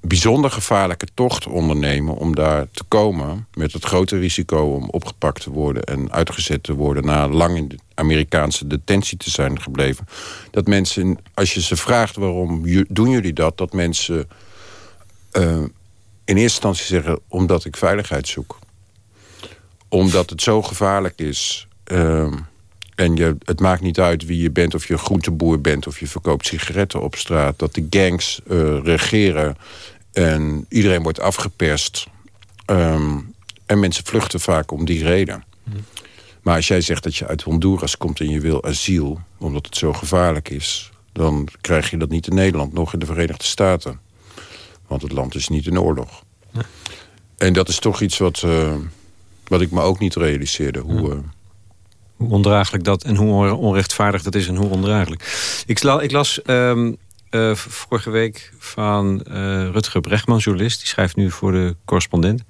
bijzonder gevaarlijke tocht ondernemen om daar te komen... met het grote risico om opgepakt te worden en uitgezet te worden... na lang in de Amerikaanse detentie te zijn gebleven. Dat mensen, als je ze vraagt waarom doen jullie dat... dat mensen eh, in eerste instantie zeggen... omdat ik veiligheid zoek. Omdat het zo gevaarlijk is... ehm, en je, het maakt niet uit wie je bent, of je groenteboer bent... of je verkoopt sigaretten op straat. Dat de gangs eh, regeren En iedereen wordt afgeperst. Ehm, en mensen vluchten vaak om die reden. Maar als jij zegt dat je uit Honduras komt en je wil asiel... omdat het zo gevaarlijk is... dan krijg je dat niet in Nederland, nog in de Verenigde Staten. Want het land is niet in oorlog. En dat is toch iets wat, uh, wat ik me ook niet realiseerde. Hoe, uh, hoe ondraaglijk dat en hoe onrechtvaardig dat is en hoe ondraaglijk. Ik, ik las um, uh, vorige week van Rutger Brechtman, journalist. Die schrijft nu voor de correspondent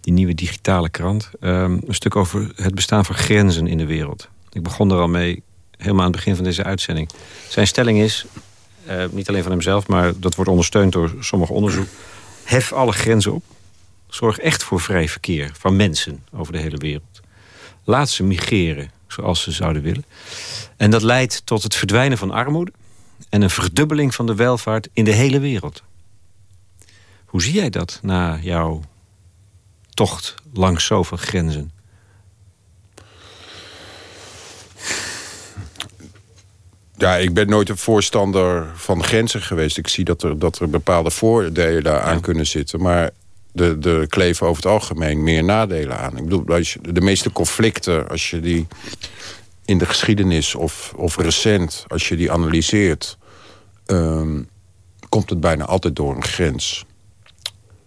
die nieuwe digitale krant. Um, een stuk over het bestaan van grenzen in de wereld. Ik begon er al mee, helemaal aan het begin van deze uitzending. Zijn stelling is, uh, niet alleen van hemzelf... maar dat wordt ondersteund door sommig onderzoek... hef alle grenzen op. Zorg echt voor vrij verkeer van mensen over de hele wereld. Laat ze migreren zoals ze zouden willen. En dat leidt tot het verdwijnen van armoede... en een verdubbeling van de welvaart in de hele wereld. Hoe zie jij dat na jouw tocht langs zoveel grenzen? Ja, ik ben nooit een voorstander van grenzen geweest. Ik zie dat er, dat er bepaalde voordelen aan kunnen zitten. Maar de, de kleven over het algemeen meer nadelen aan. Ik bedoel, als je, de meeste conflicten, als je die in de geschiedenis of, of recent, als je die analyseert, um, komt het bijna altijd door een grens.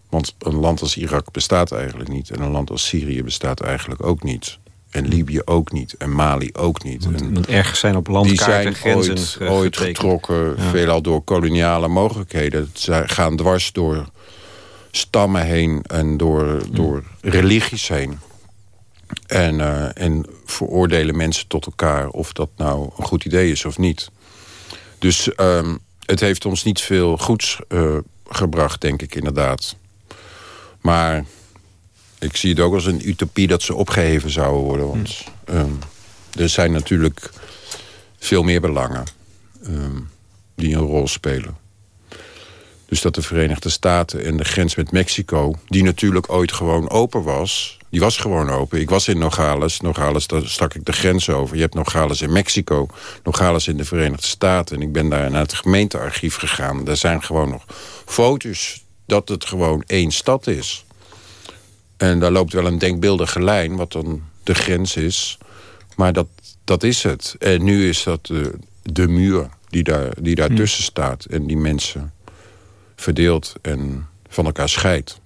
Want een land als Irak bestaat eigenlijk niet. En een land als Syrië bestaat eigenlijk ook niet. En Libië ook niet. En Mali ook niet. Want, en want ergens zijn op landkaarten die zijn grenzen ooit, ooit getrokken, ja. veelal door koloniale mogelijkheden. Ze gaan dwars door stammen heen en door, door religies heen. En, uh, en veroordelen mensen tot elkaar of dat nou een goed idee is of niet. Dus um, het heeft ons niet veel goeds uh, gebracht, denk ik inderdaad. Maar ik zie het ook als een utopie dat ze opgeheven zouden worden. Want um, er zijn natuurlijk veel meer belangen um, die een rol spelen. Dus dat de Verenigde Staten en de grens met Mexico... die natuurlijk ooit gewoon open was... die was gewoon open. Ik was in Nogales. Nogales, daar stak ik de grens over. Je hebt Nogales in Mexico, Nogales in de Verenigde Staten. En ik ben daar naar het gemeentearchief gegaan. Daar zijn gewoon nog foto's dat het gewoon één stad is. En daar loopt wel een denkbeeldige lijn, wat dan de grens is. Maar dat, dat is het. En nu is dat de, de muur die, daar, die daartussen hmm. staat. En die mensen verdeelt en van elkaar scheidt.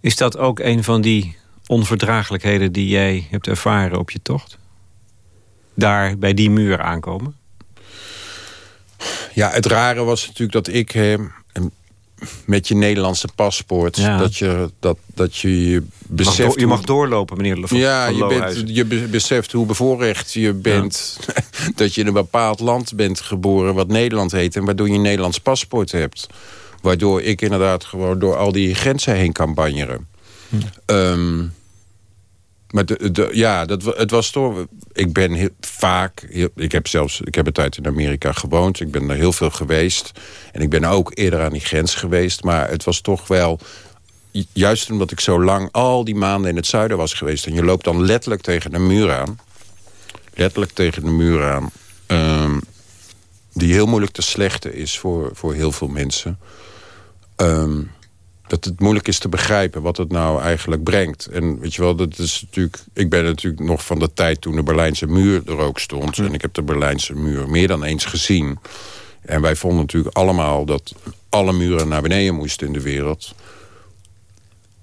Is dat ook een van die onverdraaglijkheden die jij hebt ervaren op je tocht? Daar bij die muur aankomen? Ja, het rare was natuurlijk dat ik met je Nederlandse paspoort. Ja. Dat, je, dat, dat je je beseft... Mag door, je mag doorlopen, meneer Le Ja, je, bent, je beseft hoe bevoorrecht je bent. Ja. *laughs* dat je in een bepaald land bent geboren wat Nederland heet... en waardoor je een Nederlands paspoort hebt. Waardoor ik inderdaad gewoon door al die grenzen heen kan banjeren. Hm. Um, maar de, ja, dat, het was toch... Ik ben heel, vaak... Ik heb zelfs... Ik heb een tijd in Amerika gewoond. Ik ben er heel veel geweest. En ik ben ook eerder aan die grens geweest. Maar het was toch wel... Juist omdat ik zo lang al die maanden in het zuiden was geweest... en je loopt dan letterlijk tegen de muur aan. Letterlijk tegen de muur aan. Um, die heel moeilijk te slechten is voor, voor heel veel mensen. Um, dat het moeilijk is te begrijpen wat het nou eigenlijk brengt. En weet je wel, dat is natuurlijk... Ik ben natuurlijk nog van de tijd toen de Berlijnse muur er ook stond. En ik heb de Berlijnse muur meer dan eens gezien. En wij vonden natuurlijk allemaal dat alle muren naar beneden moesten in de wereld.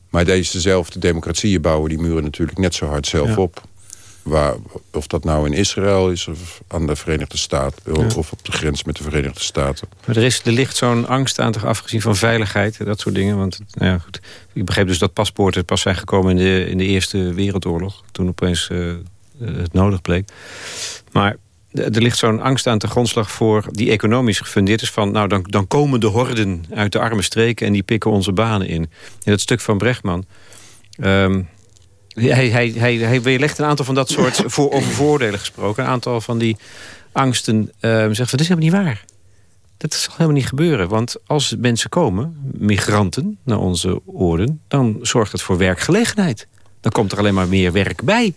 Maar dezezelfde democratieën bouwen die muren natuurlijk net zo hard zelf ja. op. Waar, of dat nou in Israël is of aan de Verenigde Staten... Ja. of op de grens met de Verenigde Staten. Maar er, is, er ligt zo'n angst aan toch afgezien van veiligheid... dat soort dingen. Want nou ja, goed, ik begreep dus dat paspoorten pas zijn gekomen... in de, in de Eerste Wereldoorlog. Toen opeens uh, het nodig bleek. Maar er ligt zo'n angst aan de grondslag voor... die economisch gefundeerd is van... nou, dan, dan komen de horden uit de arme streken... en die pikken onze banen in. In dat stuk van Brechtman... Um, hij, hij, hij, hij weerlegt een aantal van dat soort *laughs* voor, over voordelen gesproken. Een aantal van die angsten uh, zegt van, dat is helemaal niet waar. Dat zal helemaal niet gebeuren. Want als mensen komen, migranten, naar onze oren... dan zorgt het voor werkgelegenheid. Dan komt er alleen maar meer werk bij. Ik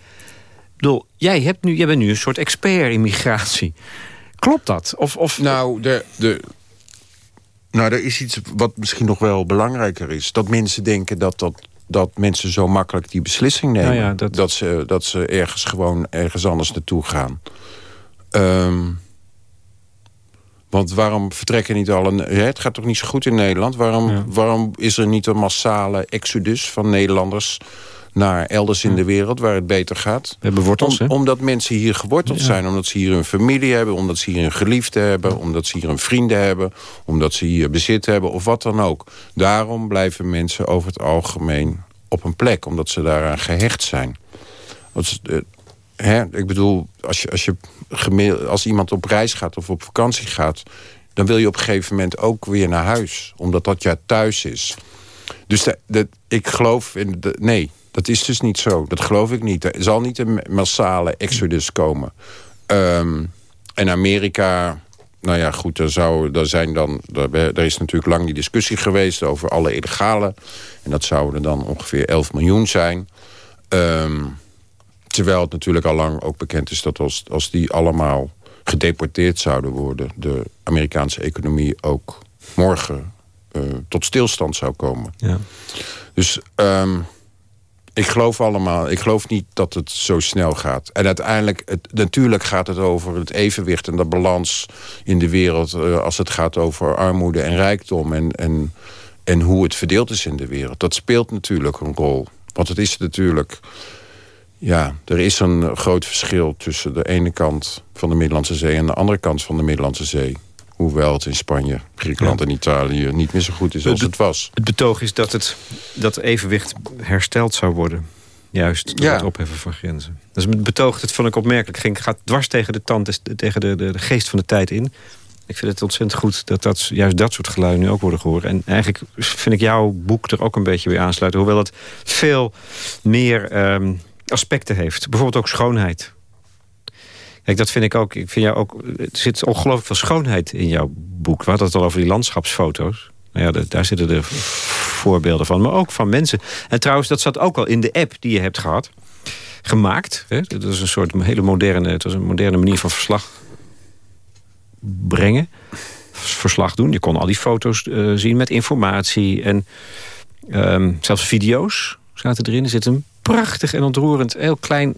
bedoel, jij, hebt nu, jij bent nu een soort expert in migratie. Klopt dat? Of, of... Nou, de, de, Nou, er is iets wat misschien nog wel belangrijker is. Dat mensen denken dat, dat, dat mensen zo makkelijk die beslissing nemen. Nou ja, dat- dat... ze, dat ze ergens gewoon ergens anders naartoe gaan. Ehm, want waarom vertrekken niet al een... hè, Het gaat toch niet zo goed in Nederland? Waarom, Ja. waarom is er niet een massale exodus van Nederlanders... naar elders in de wereld waar het beter gaat? We hebben wortels, Om- omdat mensen hier geworteld Ja. zijn. Omdat ze hier een familie hebben. Omdat ze hier een geliefde hebben. Omdat ze hier een vrienden hebben. Omdat ze hier bezit hebben. Of wat dan ook. Daarom blijven mensen over het algemeen op een plek. Omdat ze daaraan gehecht zijn. Als, eh, hè, ik bedoel, als, je, als, je als iemand op reis gaat of op vakantie gaat... dan wil je op een gegeven moment ook weer naar huis. Omdat dat ja thuis is. Dus de, de- ik geloof in... De, nee, dat is dus niet zo. Dat geloof ik niet. Er zal niet een massale exodus komen. Ehm, en Amerika... Nou ja, goed, er, zou, er, zijn dan, er, is natuurlijk lang die discussie geweest... over alle illegale. En dat zouden dan ongeveer 11 miljoen zijn. Ehm, terwijl het natuurlijk al lang ook bekend is... dat als, als die allemaal gedeporteerd zouden worden... de Amerikaanse economie ook morgen eh, tot stilstand zou komen. Ja. Dus ehm, ik geloof allemaal, ik geloof niet dat het zo snel gaat. En uiteindelijk, het, natuurlijk gaat het over het evenwicht en de balans in de wereld... eh, als het gaat over armoede en rijkdom en, en, en hoe het verdeeld is in de wereld. Dat speelt natuurlijk een rol. Want het is natuurlijk... Ja, er is een groot verschil tussen de ene kant van de Middellandse Zee... en de andere kant van de Middellandse Zee. Hoewel het in Spanje, Griekenland en Italië niet meer zo goed is als Het- was. Het betoog is dat het dat evenwicht hersteld zou worden. Juist door Ja. het opheffen van grenzen. Dus het betoog, dat vond ik opmerkelijk. Ging, gaat dwars tegen de tand, tegen de, de, de geest van de tijd in. Ik vind het ontzettend goed dat, dat juist dat soort geluiden nu ook worden gehoord. En eigenlijk vind ik jouw boek er ook een beetje weer aansluiten. Hoewel het veel meer ehm, aspecten heeft. Bijvoorbeeld ook schoonheid. Kijk, dat vind ik ook. Ik vind jou ook. Er zit ongelooflijk veel schoonheid in jouw boek. We hadden het al over die landschapsfoto's. Nou ja, daar zitten de voorbeelden van. Maar ook van mensen. En trouwens, dat zat ook al in de app die je hebt gehad. Gemaakt. Hè? Dat is een soort hele moderne, het was een moderne manier van verslag brengen. Verslag doen. Je kon al die foto's eh, zien met informatie. En ehm, zelfs video's zaten erin. Er zit een prachtig en ontroerend, heel klein,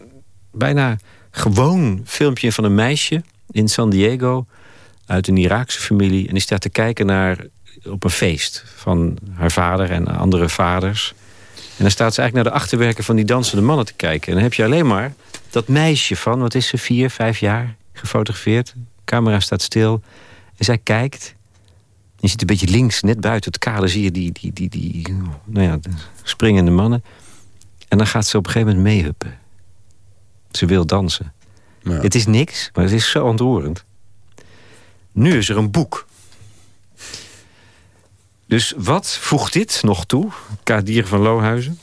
bijna gewoon filmpje van een meisje in San Diego uit een Iraakse familie. En die staat te kijken naar op een feest van haar vader en andere vaders. En dan staat ze eigenlijk naar de achterwerken van die dansende mannen te kijken. En dan heb je alleen maar dat meisje van, wat is ze, vier, vijf jaar gefotografeerd. Camera staat stil en zij kijkt. Je ziet een beetje links, net buiten het kader, zie je die, die, die, die nou ja, de springende mannen. En dan gaat ze op een gegeven moment meehuppen. Ze wil dansen. Ja. Het is niks, maar het is zo ontroerend. Nu is er een boek. Dus wat voegt dit nog toe, Kadir van Lohuizen...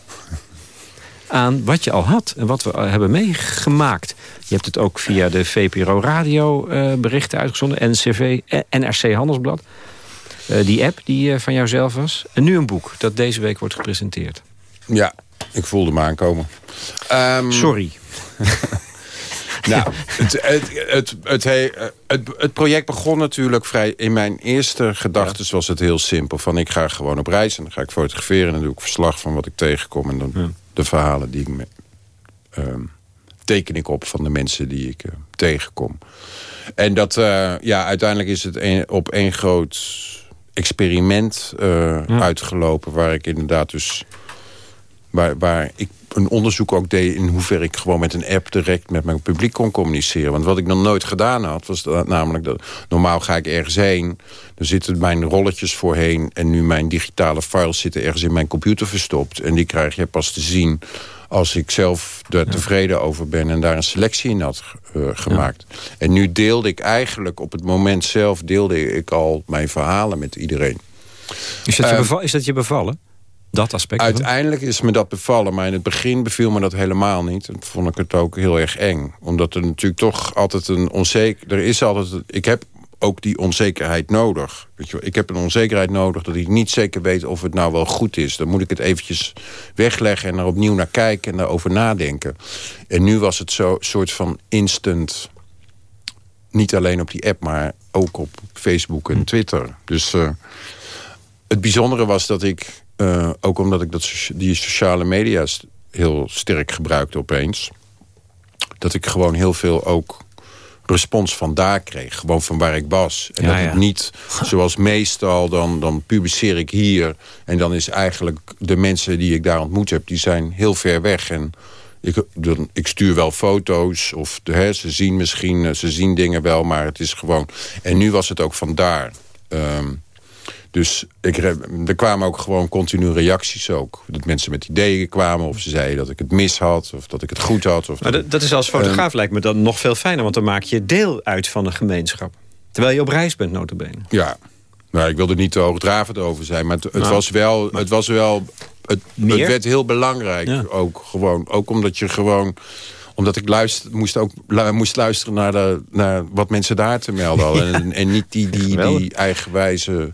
aan wat je al had en wat we hebben meegemaakt? Je hebt het ook via de VPRO Radio eh, berichten uitgezonden... NCV, eh, NRC Handelsblad. Eh, die app die van jouzelf was. En nu een boek dat deze week wordt gepresenteerd. Ja, ik voelde me aankomen. Ehm, Sorry. *laughs* Nou, het, het, het, het, he- het, het project begon natuurlijk vrij... In mijn eerste gedachten was het heel simpel. Van ik ga gewoon op reis en dan ga ik fotograferen... en dan doe ik verslag van wat ik tegenkom... en dan Ja. de verhalen die ik... Me, ehm, teken ik op van de mensen die ik eh, tegenkom. En dat, eh, ja, uiteindelijk is het een, op één groot experiment eh, Ja. uitgelopen... waar ik inderdaad dus waar, waar ik een onderzoek ook deed... in hoeverre ik gewoon met een app direct met mijn publiek kon communiceren. Want wat ik nog nooit gedaan had, was dat, namelijk... dat normaal ga ik ergens heen, er zitten mijn rolletjes voorheen... en nu mijn digitale files zitten ergens in mijn computer verstopt. En die krijg je pas te zien als ik zelf er tevreden over ben... en daar een selectie in had eh, gemaakt. En nu deelde ik eigenlijk, op het moment zelf... deelde ik al mijn verhalen met iedereen. Is dat, je, Ehm, is dat je bevallen? Dat aspect? Uiteindelijk is me dat bevallen, maar in het begin beviel me dat helemaal niet. En vond ik het ook heel erg eng. Omdat er natuurlijk toch altijd een onzeker... Er is altijd... Ik heb ook die onzekerheid nodig. Weet je, ik heb een onzekerheid nodig dat ik niet zeker weet of het nou wel goed is. Dan moet ik het eventjes wegleggen en er opnieuw naar kijken en daarover nadenken. En nu was het zo soort van instant... Niet alleen op die app, maar ook op Facebook en Twitter. Dus... eh, het bijzondere was dat ik, uh, ook omdat ik dat, die sociale media heel sterk gebruikte opeens... dat ik gewoon heel veel ook respons vandaar kreeg. Gewoon van waar ik was. En dat het niet, zoals meestal, dan, dan publiceer ik hier... en dan is eigenlijk de mensen die ik daar ontmoet heb... die zijn heel ver weg en... Ik, dan, ik stuur wel foto's of hè, ze zien misschien, eh, ze zien dingen wel, maar het is gewoon... En nu was het ook vandaar. Um, dus ik, er kwamen ook gewoon continu reacties ook. Dat mensen met ideeën kwamen of ze zeiden dat ik het mis had... of dat ik het goed had. Of dat, dat, is als fotograaf lijkt me dan nog veel fijner... want dan maak je deel uit van een gemeenschap. Terwijl je op reis bent, notabene. Ja, nou, ik wilde er niet te hoogdravend over zijn... maar het, het was wel... Het, was wel het, het werd heel belangrijk ook. Gewoon, ook omdat je gewoon omdat ik luister, moest ook moest luisteren naar, de, naar wat mensen daar te melden hadden. *laughs* En, en, niet die, die, die eigenwijze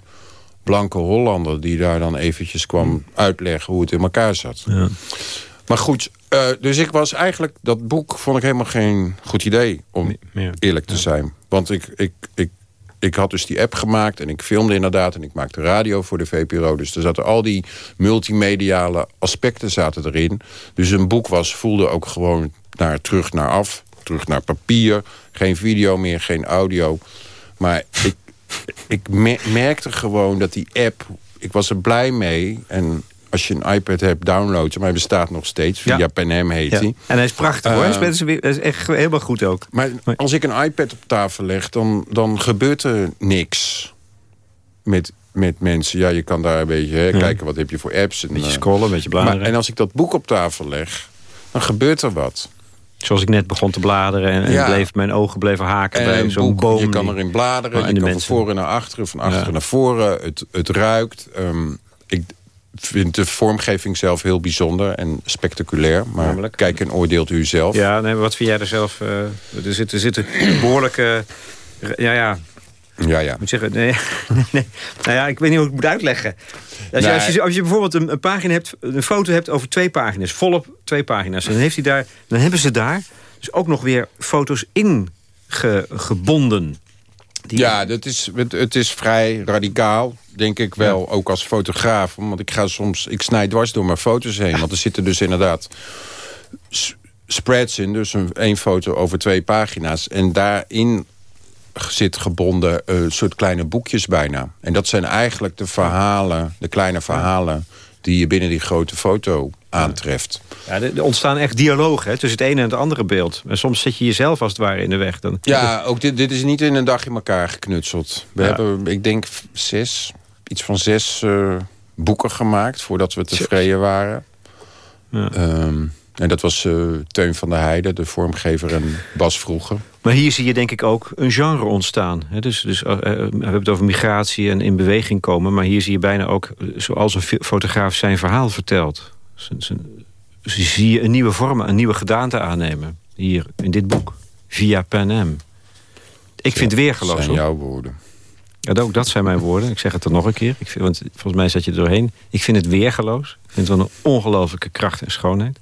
blanke Hollander... die daar dan eventjes kwam uitleggen hoe het in elkaar zat. Ja. Maar goed, uh, dus ik was eigenlijk... dat boek vond ik helemaal geen goed idee, om eerlijk te zijn. Want ik, ik, ik, ik had dus die app gemaakt en ik filmde inderdaad... en ik maakte radio voor de VPRO. Dus er zaten al die multimediale aspecten zaten erin. Dus een boek was, voelde ook gewoon naar, terug naar af. Terug naar papier. Geen video meer, geen audio. Maar ik, ik merkte gewoon dat die app... Ik was er blij mee. En als je een iPad hebt, download hem. Maar hij bestaat nog steeds. Via ja. Penem heet hij. En hij is prachtig hoor. Uh, hij is echt helemaal goed ook. Maar als ik een iPad op tafel leg, dan, dan gebeurt er niks. Met, met mensen. Ja, je kan daar een beetje hè, kijken, wat heb je voor apps. Een beetje uh, scrollen, een beetje bladeren. en als ik dat boek op tafel leg, dan gebeurt er wat. Zoals ik net begon te bladeren en, en bleef, mijn ogen bleven haken bij zo'n boom. Je kan erin bladeren, oh, je kan van voren naar achteren, van achteren naar voren. Het, het ruikt. Um, ik vind de vormgeving zelf heel bijzonder en spectaculair. Maar Namelijk. kijk en oordeelt u zelf. Ja, nee, wat vind jij er zelf? Uh, er zitten, er zitten behoorlijke... Ja, ja, ja, ja. Moet zeggen, *laughs* nee, nee, Nou ja, ik weet niet hoe ik het moet uitleggen. Als, je, als, je, als je bijvoorbeeld een, een, pagina hebt, een foto hebt over twee pagina's, volop twee pagina's, dan, heeft hij daar, dan hebben ze daar dus ook nog weer foto's in gebonden. Ja, dat is, het is vrij radicaal, denk ik wel, ook als fotograaf. Want ik ga soms, ik snijd dwars door mijn foto's heen. Want er zitten dus inderdaad spreads in, dus een, één foto over twee pagina's. En daarin zit gebonden uh, soort kleine boekjes bijna. En dat zijn eigenlijk de verhalen, de kleine verhalen... die je binnen die grote foto aantreft. Ja, er ontstaan echt dialogen hè, tussen het ene en het andere beeld. En soms zit je jezelf als het ware in de weg. Dan... Ja, ook dit, dit is niet in een dag in elkaar geknutseld. We hebben, ik denk, zes, iets van zes uh, boeken gemaakt... voordat we tevreden waren. Ja. Um, en dat was uh, Teun van der Heijden, de vormgever en Bas Vroeger. Maar hier zie je denk ik ook een genre ontstaan. dus, dus uh, we hebben het over migratie en in beweging komen... maar hier zie je bijna ook, zoals een fotograaf zijn verhaal vertelt... zie je een nieuwe vorm, een nieuwe gedaante aannemen. Hier, in dit boek. Via Panem. Ik vind het weergeloos. Dat zijn jouw woorden. Ja, ook dat zijn mijn woorden. Ik zeg het er nog een keer. Ik vind, want volgens mij zet je er doorheen. Ik vind het weergeloos. Ik vind het wel een ongelofelijke kracht en schoonheid.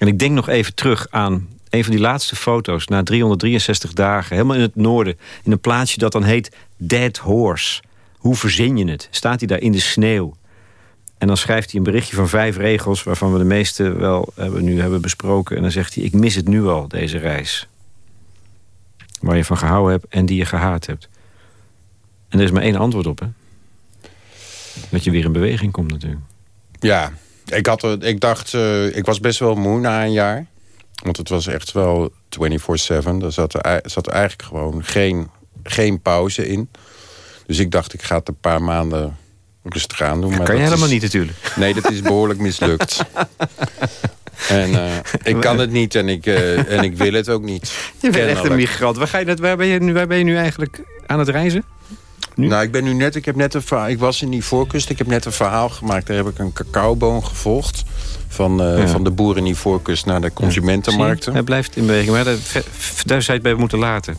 En ik denk nog even terug aan een van die laatste foto's... na 363 dagen, helemaal in het noorden... in een plaatsje dat dan heet Dead Horse. Hoe verzin je het? Staat hij daar in de sneeuw? En dan schrijft hij een berichtje van vijf regels... waarvan we de meeste wel hebben, nu hebben besproken. En dan zegt hij, ik mis het nu al, deze reis. Waar je van gehouden hebt en die je gehaat hebt. En er is maar één antwoord op, hè? Dat je weer in beweging komt natuurlijk. Ja, ik, had, ik dacht, uh, ik was best wel moe na een jaar. Want het was echt wel 24-7. Er zat, er zat eigenlijk gewoon geen, geen pauze in. Dus ik dacht, ik ga het een paar maanden rustig aan doen. maar kan je helemaal niet natuurlijk. *laughs* Nee, dat is behoorlijk mislukt. *laughs* en uh, ik kan het niet en ik, uh, en ik wil het ook niet. Je bent echt een migrant. Waar, ga je, waar, ben je, waar ben je nu eigenlijk aan het reizen? Nou, ik ben nu net, ik heb net een verhaal, ik was in die voorkust, ik heb net een verhaal gemaakt. Daar heb ik een cacaoboom gevolgd. Van, uh, van de boeren in die voorkust naar de consumentenmarkten. Hij blijft in beweging, maar daar, daar zou je het bij moeten laten.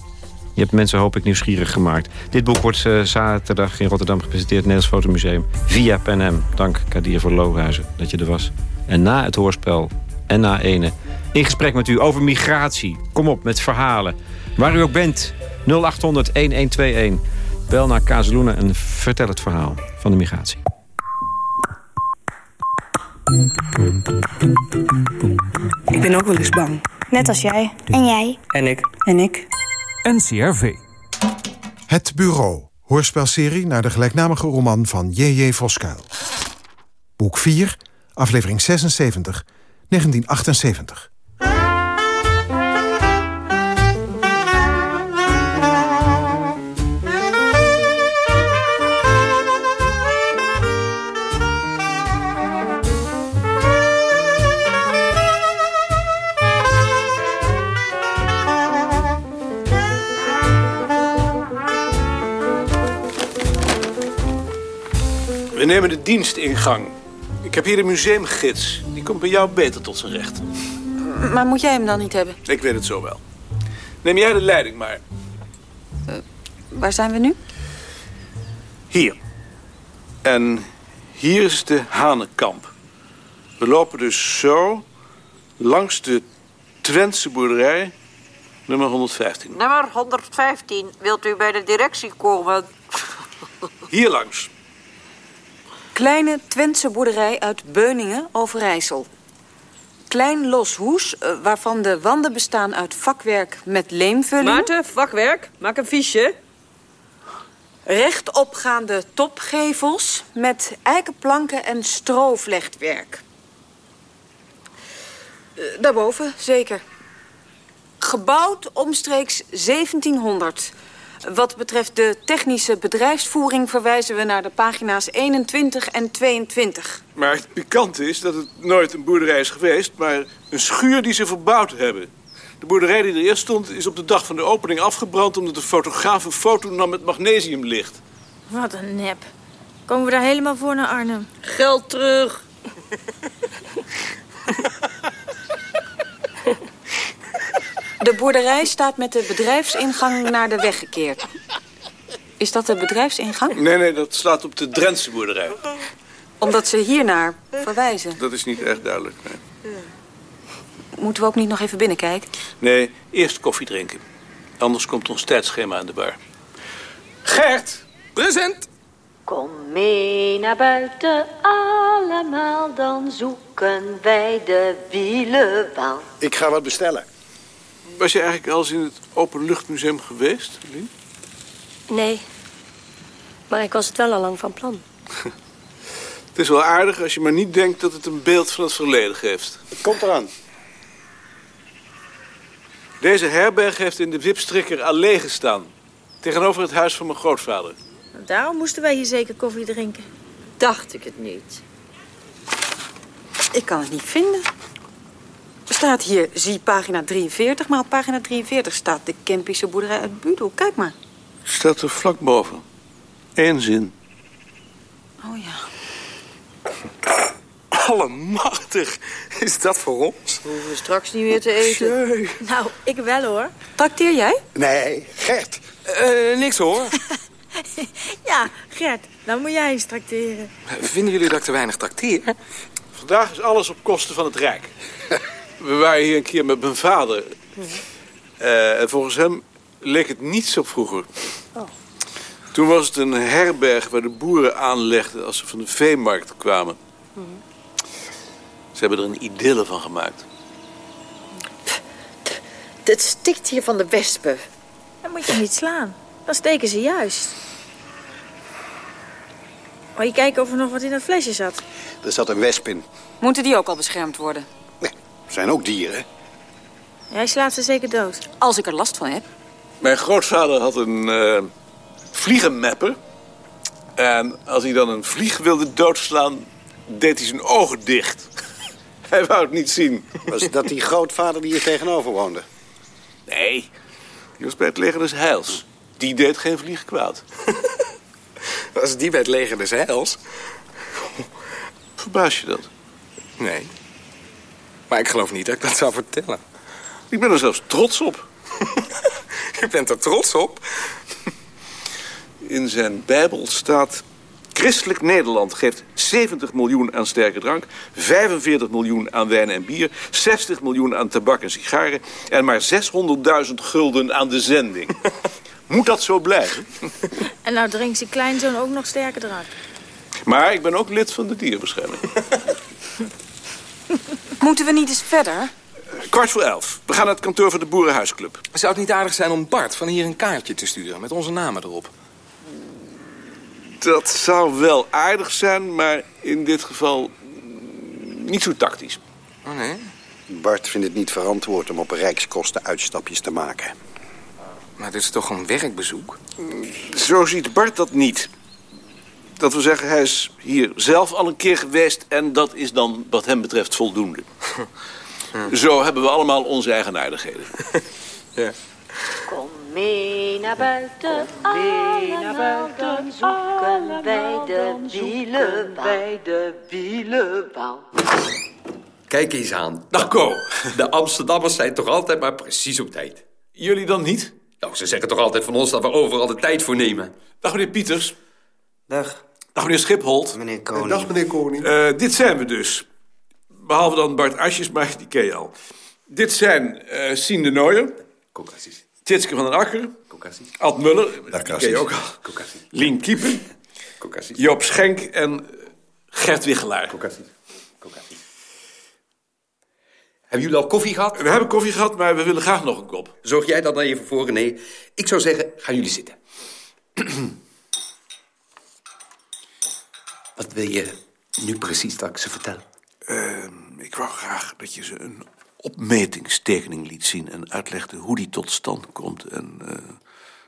Je hebt mensen, hoop ik, nieuwsgierig gemaakt. Dit boek wordt uh, zaterdag in Rotterdam gepresenteerd... Nederlands Fotomuseum via PNM. Dank Kadir voor Looghuizen dat je er was. En na het hoorspel en na ene... in gesprek met u over migratie. Kom op met verhalen. Waar u ook bent, 0800 1121. Bel naar Kazeluna en vertel het verhaal van de migratie. Ik ben ook wel eens bang. Net als jij. En jij. En ik. En ik. NCRV. Het Bureau. Hoorspelserie naar de gelijknamige roman van J.J. Voskuil. Boek 4, aflevering 76, 1978. We nemen de dienstingang. Ik heb hier een museumgids. Die komt bij jou beter tot zijn recht. Maar moet jij hem dan niet hebben? Ik weet het zo wel. Neem jij de leiding maar. Waar zijn we nu? Hier. En hier is de Hanenkamp. We lopen dus zo langs de Twentse boerderij, nummer 115. Nummer 115. Wilt u bij de directie komen? Hier langs. Kleine Twentse boerderij uit Beuningen, Overijssel. Klein los hoes, eh, waarvan de wanden bestaan uit vakwerk met leemvulling. Maarten, vakwerk. Maak een fiche. Rechtopgaande topgevels met eikenplanken en stroovlechtwerk. Eh, Daarboven, zeker. Gebouwd omstreeks 1700. Wat betreft de technische bedrijfsvoering verwijzen we naar de pagina's 21 en 22. Maar het pikante is dat het nooit een boerderij is geweest... maar een schuur die ze verbouwd hebben. De boerderij die er eerst stond is op de dag van de opening afgebrand... omdat de fotograaf een foto nam met magnesiumlicht. Wat een nep. Komen we daar helemaal voor naar Arnhem? Geld terug. *laughs* De boerderij staat met de bedrijfsingang naar de weg gekeerd. Is dat de bedrijfsingang? Nee, nee, dat slaat op de Drentse boerderij. Omdat ze hiernaar verwijzen. Dat is niet echt duidelijk, nee. Moeten we ook niet nog even binnenkijken? Nee, eerst koffie drinken. Anders komt ons tijdschema aan de bar. Gert! Present. Kom mee naar buiten allemaal, dan zoeken wij de wielenbaan. Ik ga wat bestellen. Was je eigenlijk al eens in het Openluchtmuseum geweest, Lien? Nee. Maar ik was het wel al lang van plan. *laughs* Het is wel aardig als je maar niet denkt dat het een beeld van het verleden geeft. Het komt eraan. Deze herberg heeft in de Wipstrikker Allee gestaan. Tegenover het huis van mijn grootvader. Daarom moesten wij hier zeker koffie drinken. Dacht ik het niet. Ik kan het niet vinden. Er staat hier, zie pagina 43, maar op pagina 43 staat de Kempische boerderij uit Budel. Kijk maar. Staat er vlak boven. Eén zin. Oh ja. *laughs* Allemachtig. Is dat voor ons? Hoeven we straks niet meer te eten. Nou, ik wel hoor. Trakteer jij? Nee, Gert. Eh, niks hoor. *laughs* Ja, Gert, dan moet jij eens tracteren. Vinden jullie dat ik te weinig trakteer? Vandaag is alles op kosten van het Rijk. *laughs* We waren hier een keer met mijn vader. Eh, en volgens hem leek het niets op vroeger. Toen was het een herberg waar de boeren aanlegden als ze van de veemarkt kwamen. Ze hebben er een idylle van gemaakt. Het stikt hier van de wespen. Dan moet je niet slaan. Dan steken ze juist. Maar je kijken of er nog wat in dat flesje zat. Er zat een wesp in. Moeten die ook al beschermd worden? Zijn ook dieren. Jij slaat ze zeker dood. Als ik er last van heb. Mijn grootvader had een eh vliegenmepper. En als hij dan een vlieg wilde doodslaan, deed hij zijn ogen dicht. *laughs* hij wou het niet zien. Was dat die grootvader die hier tegenover woonde? Nee, die was bij het leger des Heils. Die deed geen vlieg kwaad. Was die bij het leger des Heils? Verbaas je dat? Nee. Maar ik geloof niet dat ik dat zou vertellen. Ik ben er zelfs trots op. *laughs* Je bent er trots op? In zijn Bijbel staat... Christelijk Nederland geeft 70 miljoen aan sterke drank... 45 miljoen aan wijn en bier... 60 miljoen aan tabak en sigaren... en maar 600.000 gulden aan de zending. *laughs* Moet dat zo blijven? *laughs* En nou drinkt zijn kleinzoon ook nog sterker drank. Maar ik ben ook lid van de dierenbescherming. Moeten we niet eens verder? Kwart voor elf. We gaan naar het kantoor van de Boerenhuisclub. Zou het niet aardig zijn om Bart van hier een kaartje te sturen... met onze namen erop? Dat zou wel aardig zijn, maar in dit geval niet zo tactisch. Oh nee? Bart vindt het niet verantwoord om op rijkskosten uitstapjes te maken. Maar dit is toch een werkbezoek? Zo ziet Bart dat niet. Dat wil zeggen, hij is hier zelf al een keer geweest... en dat is dan wat hem betreft voldoende. *laughs* Zo hebben we allemaal onze eigenaardigheden. *laughs* ja. Kom mee naar buiten, allemaal, dan zoeken wij de wielenbouw. Wij de wielenbouw. Kijk eens aan. Dag Ko. De Amsterdammers zijn toch altijd maar precies op tijd. Jullie dan niet? Nou, ze zeggen toch altijd van ons dat we overal de tijd voor nemen. Dag meneer Pieters. Dag. Dag meneer Schipholt. Meneer Koning. Dag meneer Koning. Eh, dit zijn we dus. Behalve dan Bart Asjes, maar die ken je al. Dit zijn uh, Sien de Nooijer. Caucasisch. Tjitske van den Akker. Caucasisch. Ad Muller. die ken je ook al. Caucasisch. Lien Kiepen. Caucasisch. Joop Schenk en Gert Wichelaar. Caucasisch. Caucasisch. Hebben jullie al koffie gehad? We hebben koffie gehad, maar we willen graag nog een kop. Zorg jij dat dan even voor, Nee, Ik zou zeggen, gaan jullie zitten. Wat wil je nu precies dat ik ze vertel? Uh, ik wou graag dat je ze een opmetingstekening liet zien... en uitlegde hoe die tot stand komt. En, uh,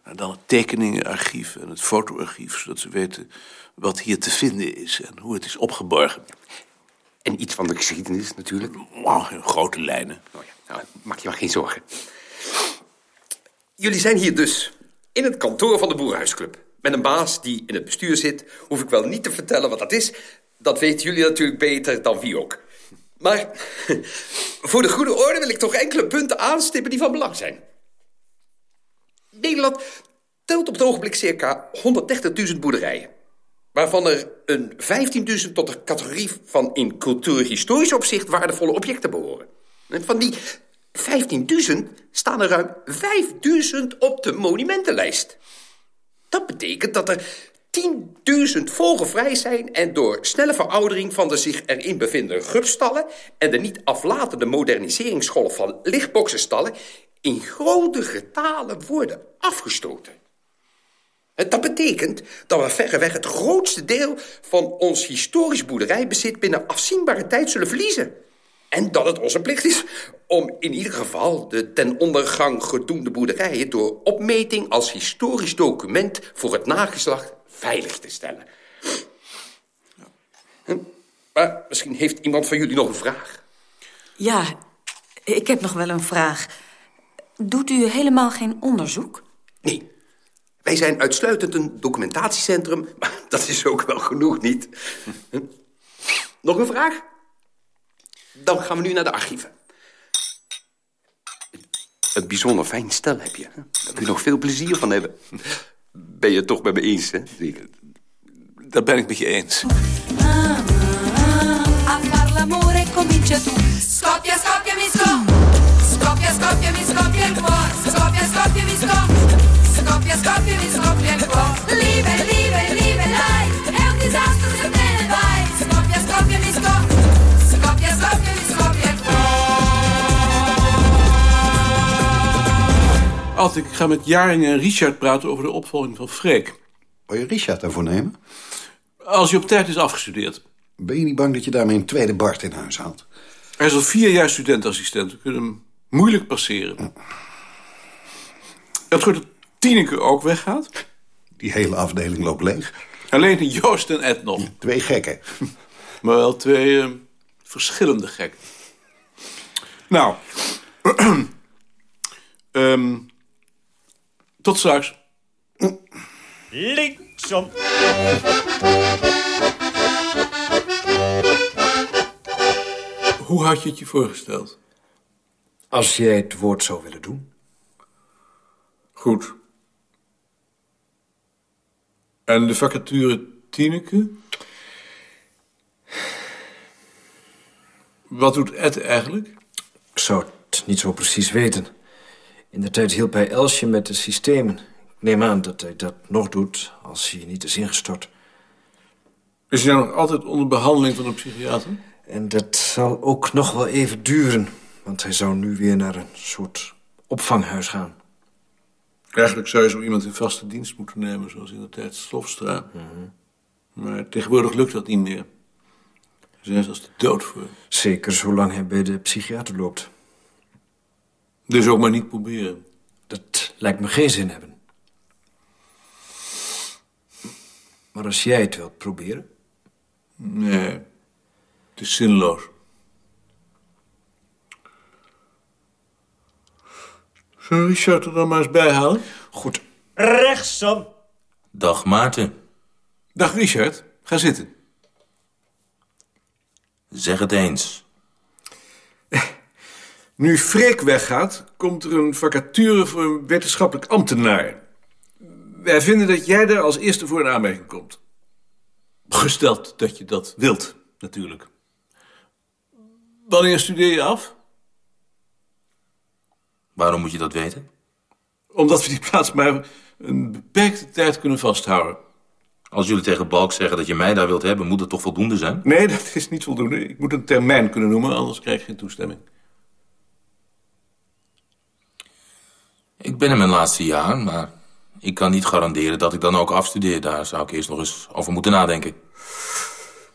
en dan het tekeningenarchief en het fotoarchief... zodat ze weten wat hier te vinden is en hoe het is opgeborgen. En iets van de geschiedenis natuurlijk? Oh, in grote lijnen. Oh ja, nou, maak je maar geen zorgen. Jullie zijn hier dus in het kantoor van de Boerhuisclub. Met een baas die in het bestuur zit, hoef ik wel niet te vertellen wat dat is. Dat weten jullie natuurlijk beter dan wie ook. Maar *laughs* voor de goede orde wil ik toch enkele punten aanstippen die van belang zijn. Nederland telt op het ogenblik circa 130.000 boerderijen. Waarvan er een 15.000 tot de categorie van in cultuurhistorisch opzicht waardevolle objecten behoren. En van die 15.000 staan er ruim 5.000 op de monumentenlijst. Dat betekent dat er 10.000 vogelvrij zijn... en door snelle veroudering van de zich erin bevindende rupstallen... en de niet aflatende moderniseringsgolf van lichtboxenstallen... in grote getalen worden afgestoten. Dat betekent dat we verreweg het grootste deel van ons historisch boerderijbezit binnen afzienbare tijd zullen verliezen. En dat het onze plicht is om in ieder geval de ten ondergang gedoemde boerderijen... door opmeting als historisch document voor het nageslacht veilig te stellen. Hm? Maar misschien heeft iemand van jullie nog een vraag. Ja, ik heb nog wel een vraag. Doet u helemaal geen onderzoek? Nee. Wij zijn uitsluitend een documentatiecentrum, *laughs* maar dat is ook wel genoeg, niet? Hm? Nog een vraag? Dan gaan we nu naar de archieven. Een bijzonder fijn stel heb je. Daar kun je nog veel plezier van hebben. Ben je het toch met me eens, hè? Zeker. Dat ben ik met je eens. A far l'amore comincia tu Scoppia, scoppia, mi scoppia Scoppia, scoppia, mi scoppia il cuore Scoppia, scoppia, mi scoppia Scoppia, scoppia, mi Ad, ik ga met Jaring en Richard praten over de opvolging van Freek. Wil je Richard daarvoor nemen? Als hij op tijd is afgestudeerd. Ben je niet bang dat je daarmee een tweede Bart in huis haalt? Hij is al vier jaar studentassistent. We kunnen hem moeilijk passeren. Het goed dat Tineke ook weggaat. Die hele afdeling loopt leeg. Alleen Joost en Ed nog. Twee gekken. *laughs* Maar wel twee eh, verschillende gekken. Nou. *clears throat* Ehm, tot straks. Linksom. Hoe had je het je voorgesteld? Als jij het woord zou willen doen. Goed. En de vacature Tineke? Wat doet Ed eigenlijk? Ik zou het niet zo precies weten. In de tijd hielp hij Elsje met de systemen. Ik neem aan dat hij dat nog doet als hij niet is ingestort. Is hij nou nog altijd onder behandeling van een psychiater? En dat zal ook nog wel even duren. Want hij zou nu weer naar een soort opvanghuis gaan. Eigenlijk zou je zo iemand in vaste dienst moeten nemen, zoals in de tijd Slofstra. Maar tegenwoordig lukt dat niet meer. Ze zijn zelfs de dood voor. Zeker zolang hij bij de psychiater loopt. Dus ook maar niet proberen. Dat lijkt me geen zin hebben. Maar als jij het wilt proberen... Nee, het is zinloos. Zullen we Richard er dan maar eens bij halen? Goed. Rechtsom. Dag Maarten. Dag Richard, ga zitten. Zeg het eens. *laughs* Nu Freek weggaat, komt er een vacature voor een wetenschappelijk ambtenaar. Wij vinden dat jij daar als eerste voor in aanmerking komt. Gesteld dat je dat wilt, natuurlijk. Wanneer studeer je af? Waarom moet je dat weten? Omdat we die plaats maar een beperkte tijd kunnen vasthouden. Als jullie tegen Balk zeggen dat je mij daar wilt hebben, moet het toch voldoende zijn? Nee, *laughs* dat is niet voldoende. Ik moet een termijn kunnen noemen, anders krijg je geen toestemming. Ik ben in mijn laatste jaar, maar ik kan niet garanderen dat ik dan ook afstudeer. Daar zou ik eerst nog eens over moeten nadenken.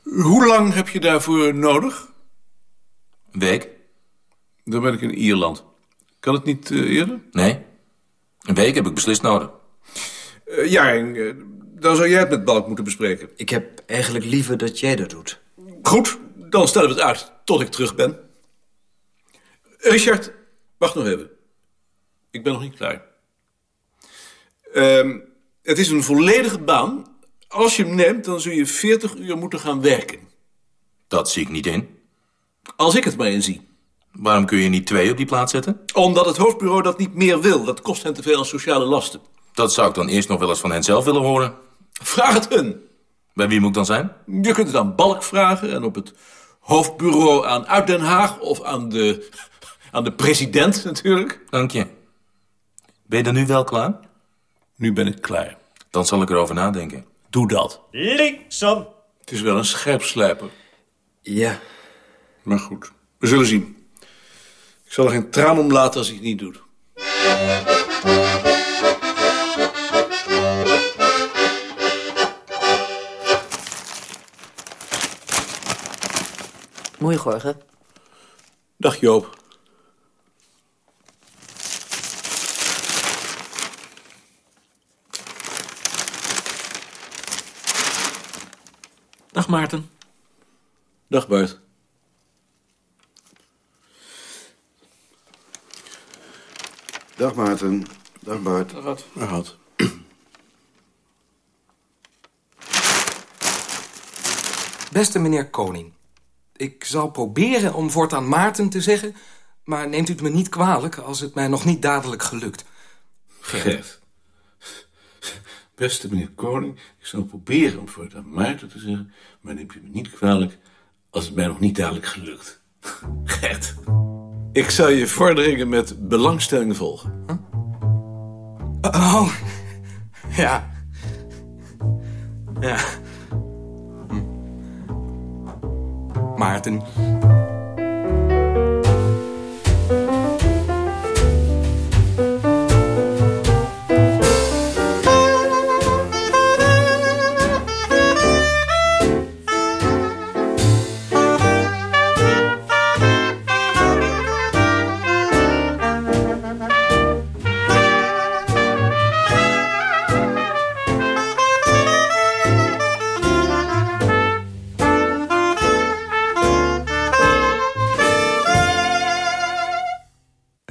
Hoe lang heb je daarvoor nodig? Een week? Dan ben ik in Ierland. Kan het niet eh, eerder? Nee. Een week heb ik beslist nodig. Uh, Jaring, eh, dan zou jij het met Balk moeten bespreken. Ik heb eigenlijk liever dat jij dat doet. Goed, dan stellen we het uit tot ik terug ben. Richard, wacht nog even. Ik ben nog niet klaar. Ehm, het is een volledige baan. Als je hem neemt, dan zul je 40 uur moeten gaan werken. Dat zie ik niet in. Als ik het maar in zie. Waarom kun je niet twee op die plaats zetten? Omdat het hoofdbureau dat niet meer wil. Dat kost hen te veel aan sociale lasten. Dat zou ik dan eerst nog wel eens van hen zelf willen horen. Vraag het hun. Bij wie moet ik dan zijn? Je kunt het aan Balk vragen en op het hoofdbureau aan Uit Den Haag... of aan de, *laughs* aan de president natuurlijk. Dank je. Ben je er nu wel klaar? Nu ben ik klaar. Dan zal ik erover nadenken. Doe dat. Linksom. Het is wel een scherpslijper. Ja. Maar goed, we zullen zien. Ik zal er geen traan om laten als hij het niet doet. Goeiemorgen. Dag Joop. Dag Maarten. Dag Bart. Dag Maarten. Dag Bart. Dag Ad. Dag Ad. Beste meneer Koning. Ik zal proberen om voortaan Maarten te zeggen... maar neemt u het me niet kwalijk als het mij nog niet dadelijk gelukt. Gert. Beste meneer Koning, ik zal proberen om voortaan Maarten te zeggen... maar neemt u me niet kwalijk als het mij nog niet dadelijk gelukt. *laughs* Gert. Ik zal je vorderingen met belangstelling volgen. Oh, ja. Ja. Hm. Maarten.